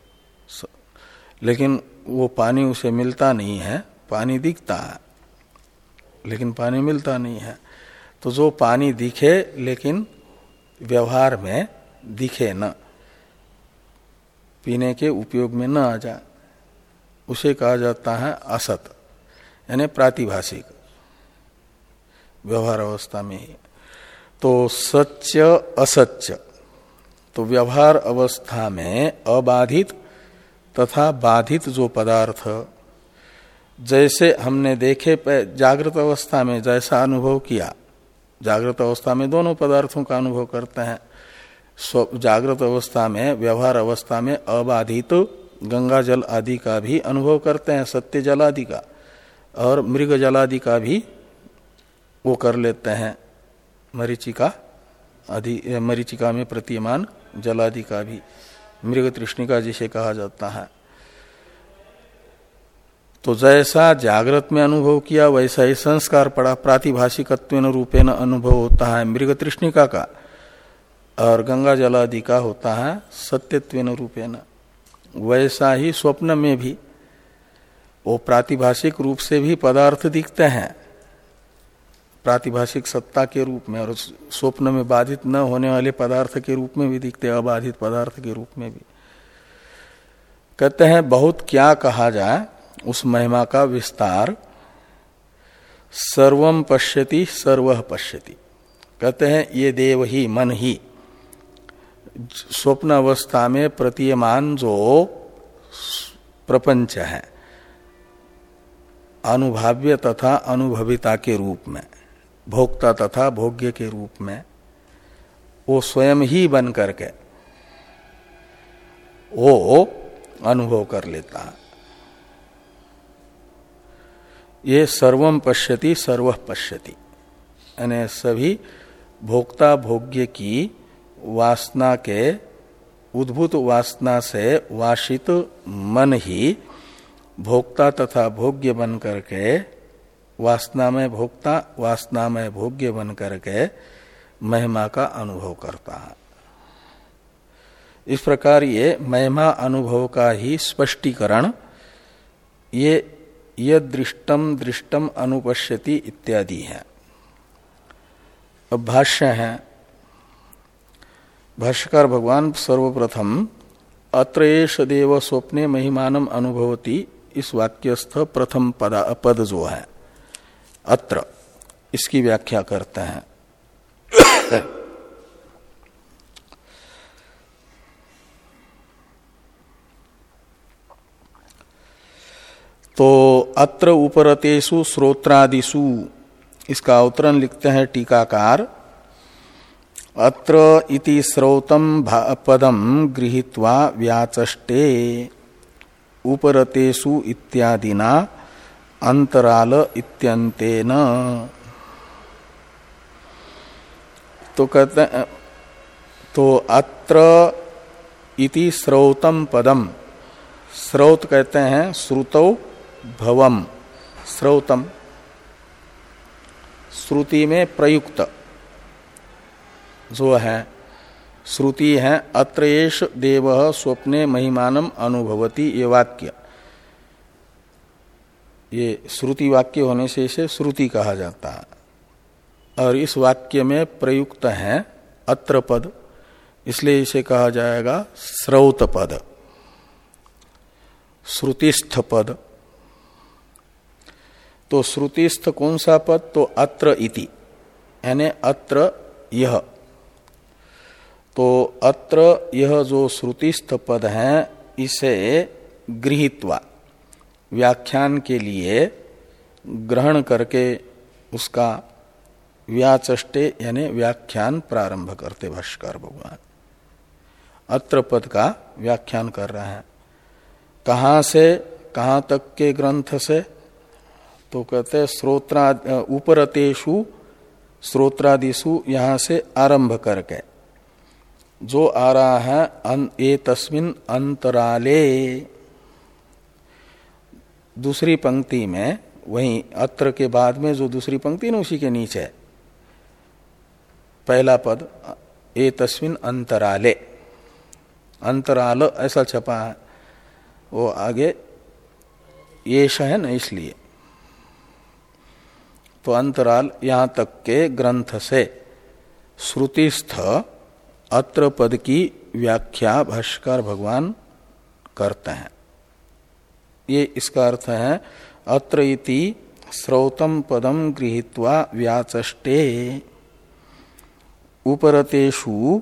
लेकिन वो पानी उसे मिलता नहीं है, पानी दिखता है। लेकिन पानी मिलता नहीं है। तो जो पानी दिखे, लेकिन व्यवहार में दिखे न, पीने के उपयोग में न आ जाए, उसे कहा जाता है असत, यानी प्रातिभाषिक व्यवहार अवस्था में ही। तो सच्च असच्च तो व्यवहार अवस्था में अबाधित तथा बाधित जो पदार्थ जैसे हमने देखे जागृत अवस्था में जैसा अनुभव किया, जागृत अवस्था में दोनों पदार्थों का अनुभव करते हैं। जागृत अवस्था में, व्यवहार अवस्था में अबाधित गंगा जल आदि का भी अनुभव करते हैं, सत्य जल आदि का, और मृग जल आदि का भी वो कर लेते हैं। मरीचिका आदि, मरीचिका में प्रतिमान जलादि का भी मृग तृष्णिका जिसे कहा जाता है। तो जैसा जागृत में अनुभव किया, वैसा ही संस्कार पड़ा। प्रातिभाषिकत्व रूपेण अनुभव होता है मृग तृष्णिका का। और गंगा जलादि का होता है सत्यत्व रूपेण। वैसा ही स्वप्न में भी वो प्रातिभाषिक रूप से भी पदार्थ दिखते हैं। प्रातिभाषिक सत्ता के रूप में और स्वप्न में बाधित न होने वाले पदार्थ के रूप में भी दिखते अबाधित पदार्थ के रूप में भी। कहते हैं, बहुत क्या कहा जाए, उस महिमा का विस्तार। सर्वम पश्यति, सर्व पश्यति। कहते हैं, ये देव ही, मन ही। स्वप्न अवस्था में प्रतीयमान जो प्रपंच है, अनुभाव्य तथा अनुभविता के रूप में। भोक्ता तथा भोग्य के रूप में, वो स्वयं ही बन करके, वो अनुभव कर लेता है। ये सर्वम पश्यति, सर्व पश्यति। यानी सभी भोक्ता भोग्य की वासना के, उद्भूत वासना से वाशित मन ही भोक्ता तथा भोग्य बन करके वासना में भोक्ता, वासना में भोग्य बन करके महिमा का अनुभव करता है। इस प्रकार ये महिमा अनुभव का ही स्पष्टीकरण, ये ये दृष्टम दृष्टम अनुपश्यति इत्यादि है। अब भाष्य है। भाष्यकार भगवान सर्वप्रथम अत्रेश देव स्वप्ने महिमानम अनुभवती, इस वाक्यस्थ प्रथम पद जो है। अत्र। इसकी व्याख्या करते हैं। तो अत्र उपरतेषु श्रोत्रादिशु इसका अवतरण लिखते हैं टीकाकार। अत्र इति श्रौतम पदम गृहीत्वा व्याचष्टे, उपरतेषु इत्यादिना अंतराल इत्यंतेन। तो कहते तो अत्र इति श्रौतम पदम। श्रौत कहते हैं श्रुतौ भवम। श्रौतम श्रुति में प्रयुक्त। जो है, श्रुति है अत्रेश देव स्वप्ने महिमानम अनुभवती ये वाक्य। ये श्रुति वाक्य होने से इसे श्रुति कहा जाता है। और इस वाक्य में प्रयुक्त है अत्र पद, इसलिए इसे कहा जाएगा स्रौत पद। श्रुतिस्थ पद। तो श्रुतिस्थ कौन सा पद? तो अत्र इति, यानी अत्र यह। तो अत्र यह जो श्रुतिस्थ पद है, इसे गृहित्वा। व्याख्यान के लिए ग्रहण करके उसका व्याचष्टे यानी व्याख्यान प्रारंभ करते भाष्कर भगवान। अत्र पद का व्याख्यान कर रहे हैं। कहाँ से कहाँ तक के ग्रंथ से? तो कहते स्रोत्रा उपरतेषु स्रोत्रादिशु यहाँ से आरंभ करके। जो आ रहा है अन, ए तस्मिन अंतराले। दूसरी पंक्ति में, वहीं अत्र के बाद में जो दूसरी पंक्ति ना उसी के नीचे पहला पद ए तस्विन अंतराले। अंतराल ऐसा छपा है। वो आगे, ये है ना इसलिए। तो अंतराल यहाँ तक के ग्रंथ से श्रुतिस्थ अत्र पद की व्याख्या भाष्कर भगवान करते हैं। ये इसका अर्थ है, अत्र इति श्रौतम पदम गृहीत्वा व्याचष्टे। उपरतेषु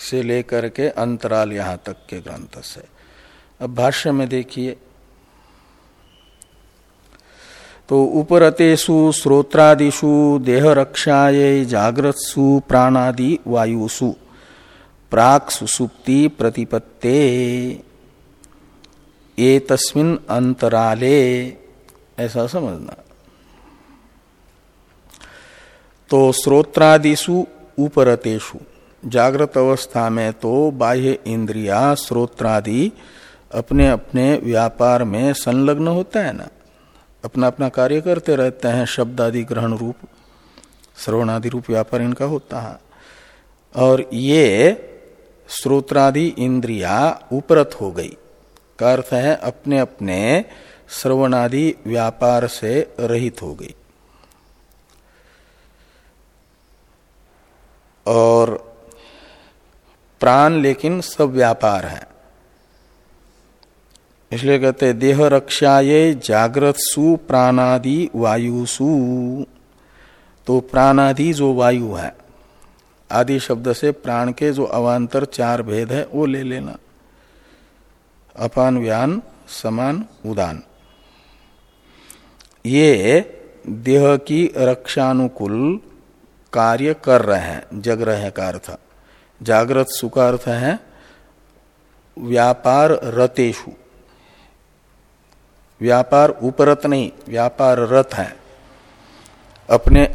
से लेकर के अंतराल यहाँ तक के ग्रंथ से। अब भाष्य में देखिए। तो उपरतेषु श्रोत्रादिषु देह रक्षाये जागृतसु प्राणादि वायुसु प्राक सुसुप्ति प्रतिपत्ते। ये तस्मिन अंतराले। ऐसा समझना। तो श्रोत्रादिशु उपरतेषु जागृत अवस्था में तो बाह्य इंद्रिया श्रोत्रादि अपने अपने व्यापार में संलग्न होता है ना। अपना अपना कार्य करते रहते हैं शब्द आदि ग्रहण रूप, श्रवणादि रूप व्यापार इनका होता है। और ये श्रोत्रादि इंद्रिया उपरत हो गई। का अर्थ है अपने अपने श्रवणादि व्यापार से रहित हो गई। और प्राण लेकिन सब व्यापार है। इसलिए कहते, देह रक्षा ये जागृत सु प्राणादि वायुसु। तो प्राणादि जो वायु है, आदि शब्द से प्राण के जो अवान्तर चार भेद है, वो ले लेना। अपान व्यान, समान उदान। ये देह की रक्षानुकूल कार्य कर रहे हैं, जग रहे का अर्थ। जागृत सुख अर्थ है व्यापार रतेशु व्यापार उपरत नहीं, व्यापार रत है। अपने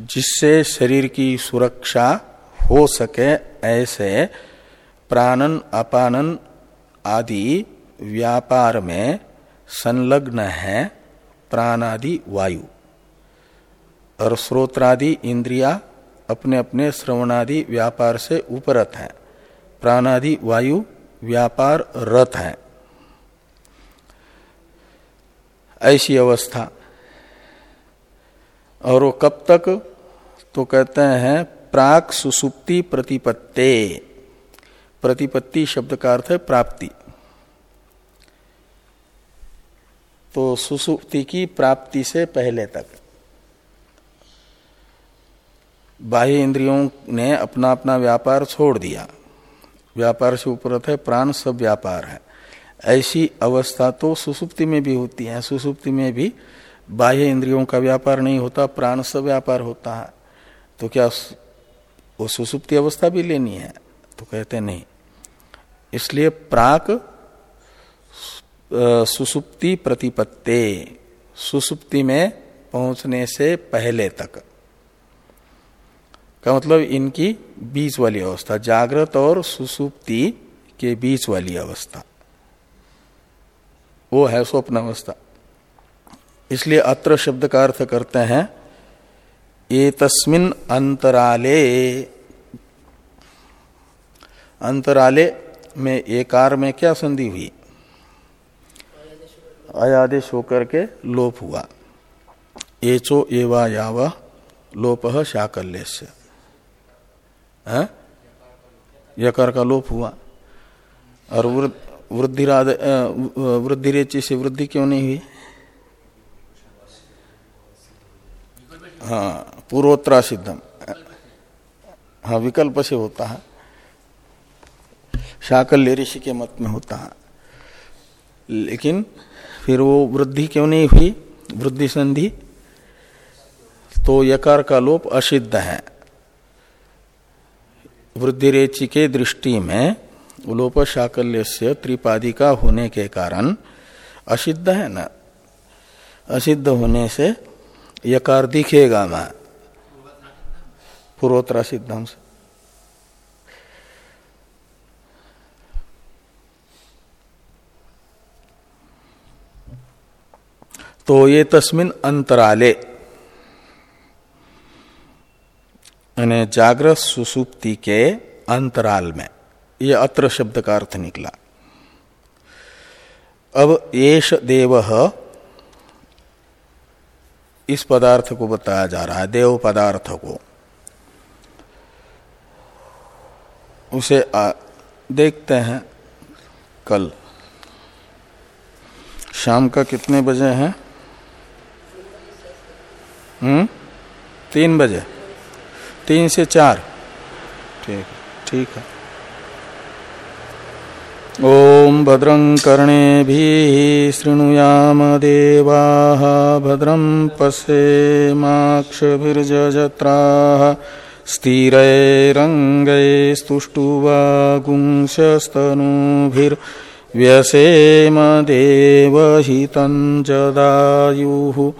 जिससे शरीर की सुरक्षा हो सके, ऐसे प्राणन, अपानन आदि व्यापार में संलग्न है प्राणादि वायु। और स्रोत्रादि इंद्रिया अपने अपने श्रवणादि व्यापार से उपरत है। प्राणादि वायु व्यापार रत है। ऐसी अवस्था। और वो कब तक तो कहते हैं, प्राक सुसुप्ति प्रतिपत्ते। प्रतिपत्ति शब्द का अर्थ है प्राप्ति। तो सुसुप्ति की प्राप्ति से पहले तक। बाह्य इंद्रियों ने अपना अपना व्यापार छोड़ दिया। व्यापार से उपरत है प्राण सब व्यापार है। ऐसी अवस्था तो सुसुप्ति में भी होती है। सुसुप्ति में भी बाह्य इंद्रियों का व्यापार नहीं होता, प्राण सब व्यापार होता है। तो क्या वो सुसुप्ति अवस्था भी लेनी है? तो कहते नहीं। इसलिए प्राक सुसुप्ति प्रतिपत्ते, सुसुप्ति में पहुँचने से पहले तक। का मतलब इनकी बीच वाली अवस्था, जागृत और सुसुप्ति के बीच वाली अवस्था। वो है स्वप्न अवस्था। इसलिए अत्र शब्द का अर्थ करते हैं ये तस्मिन अंतराले। अंतराले में एकार में क्या संधि हुई? अयादेश होकर के लोप हुआ। एचो एवा याव लोप शाकल्य से यकार का लोप हुआ। और वृद्धि वृद्धि रेचि से वृद्धि क्यों नहीं हुई? हाँ पूर्वोत्तरा सिद्धम हाँ विकल्प से होता है। शाकल्य ऋषि के मत में होता है। लेकिन फिर वो वृद्धि क्यों नहीं हुई? वृद्धि संधि? तो यकार का लोप असिद्ध है। वृद्धि रेचि के दृष्टि में लोप शाकल्य से त्रिपादी का होने के कारण असिद्ध है ना? असिद्ध होने से यकार दिखेगा मैं पूर्वोत्तरा सिद्धांत से तो ये तस्मिन अंतराले। यानी जागृत सुसुप्ति के अंतराल में। ये अत्र शब्द का अर्थ निकला। अब येष देव इस पदार्थ को बताया जा रहा है देव पदार्थ को। उसे आ, देखते हैं कल। शाम का कितने बजे हैं? हम्म? तीन बजे। तीन से चार। ठीक ठीक है। ओम भद्रं कर्णे शृणुयाम देवा, भद्रं पश्येमाक्षभिर्जत्रा स्थिरैरङ्गैस्तुष्टुवागुंशस्तनूभिर्व्यसेम देवहितं जदायुः।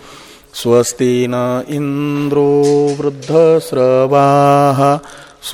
स्वस्ति न इन्द्रो वृद्धस्रवाः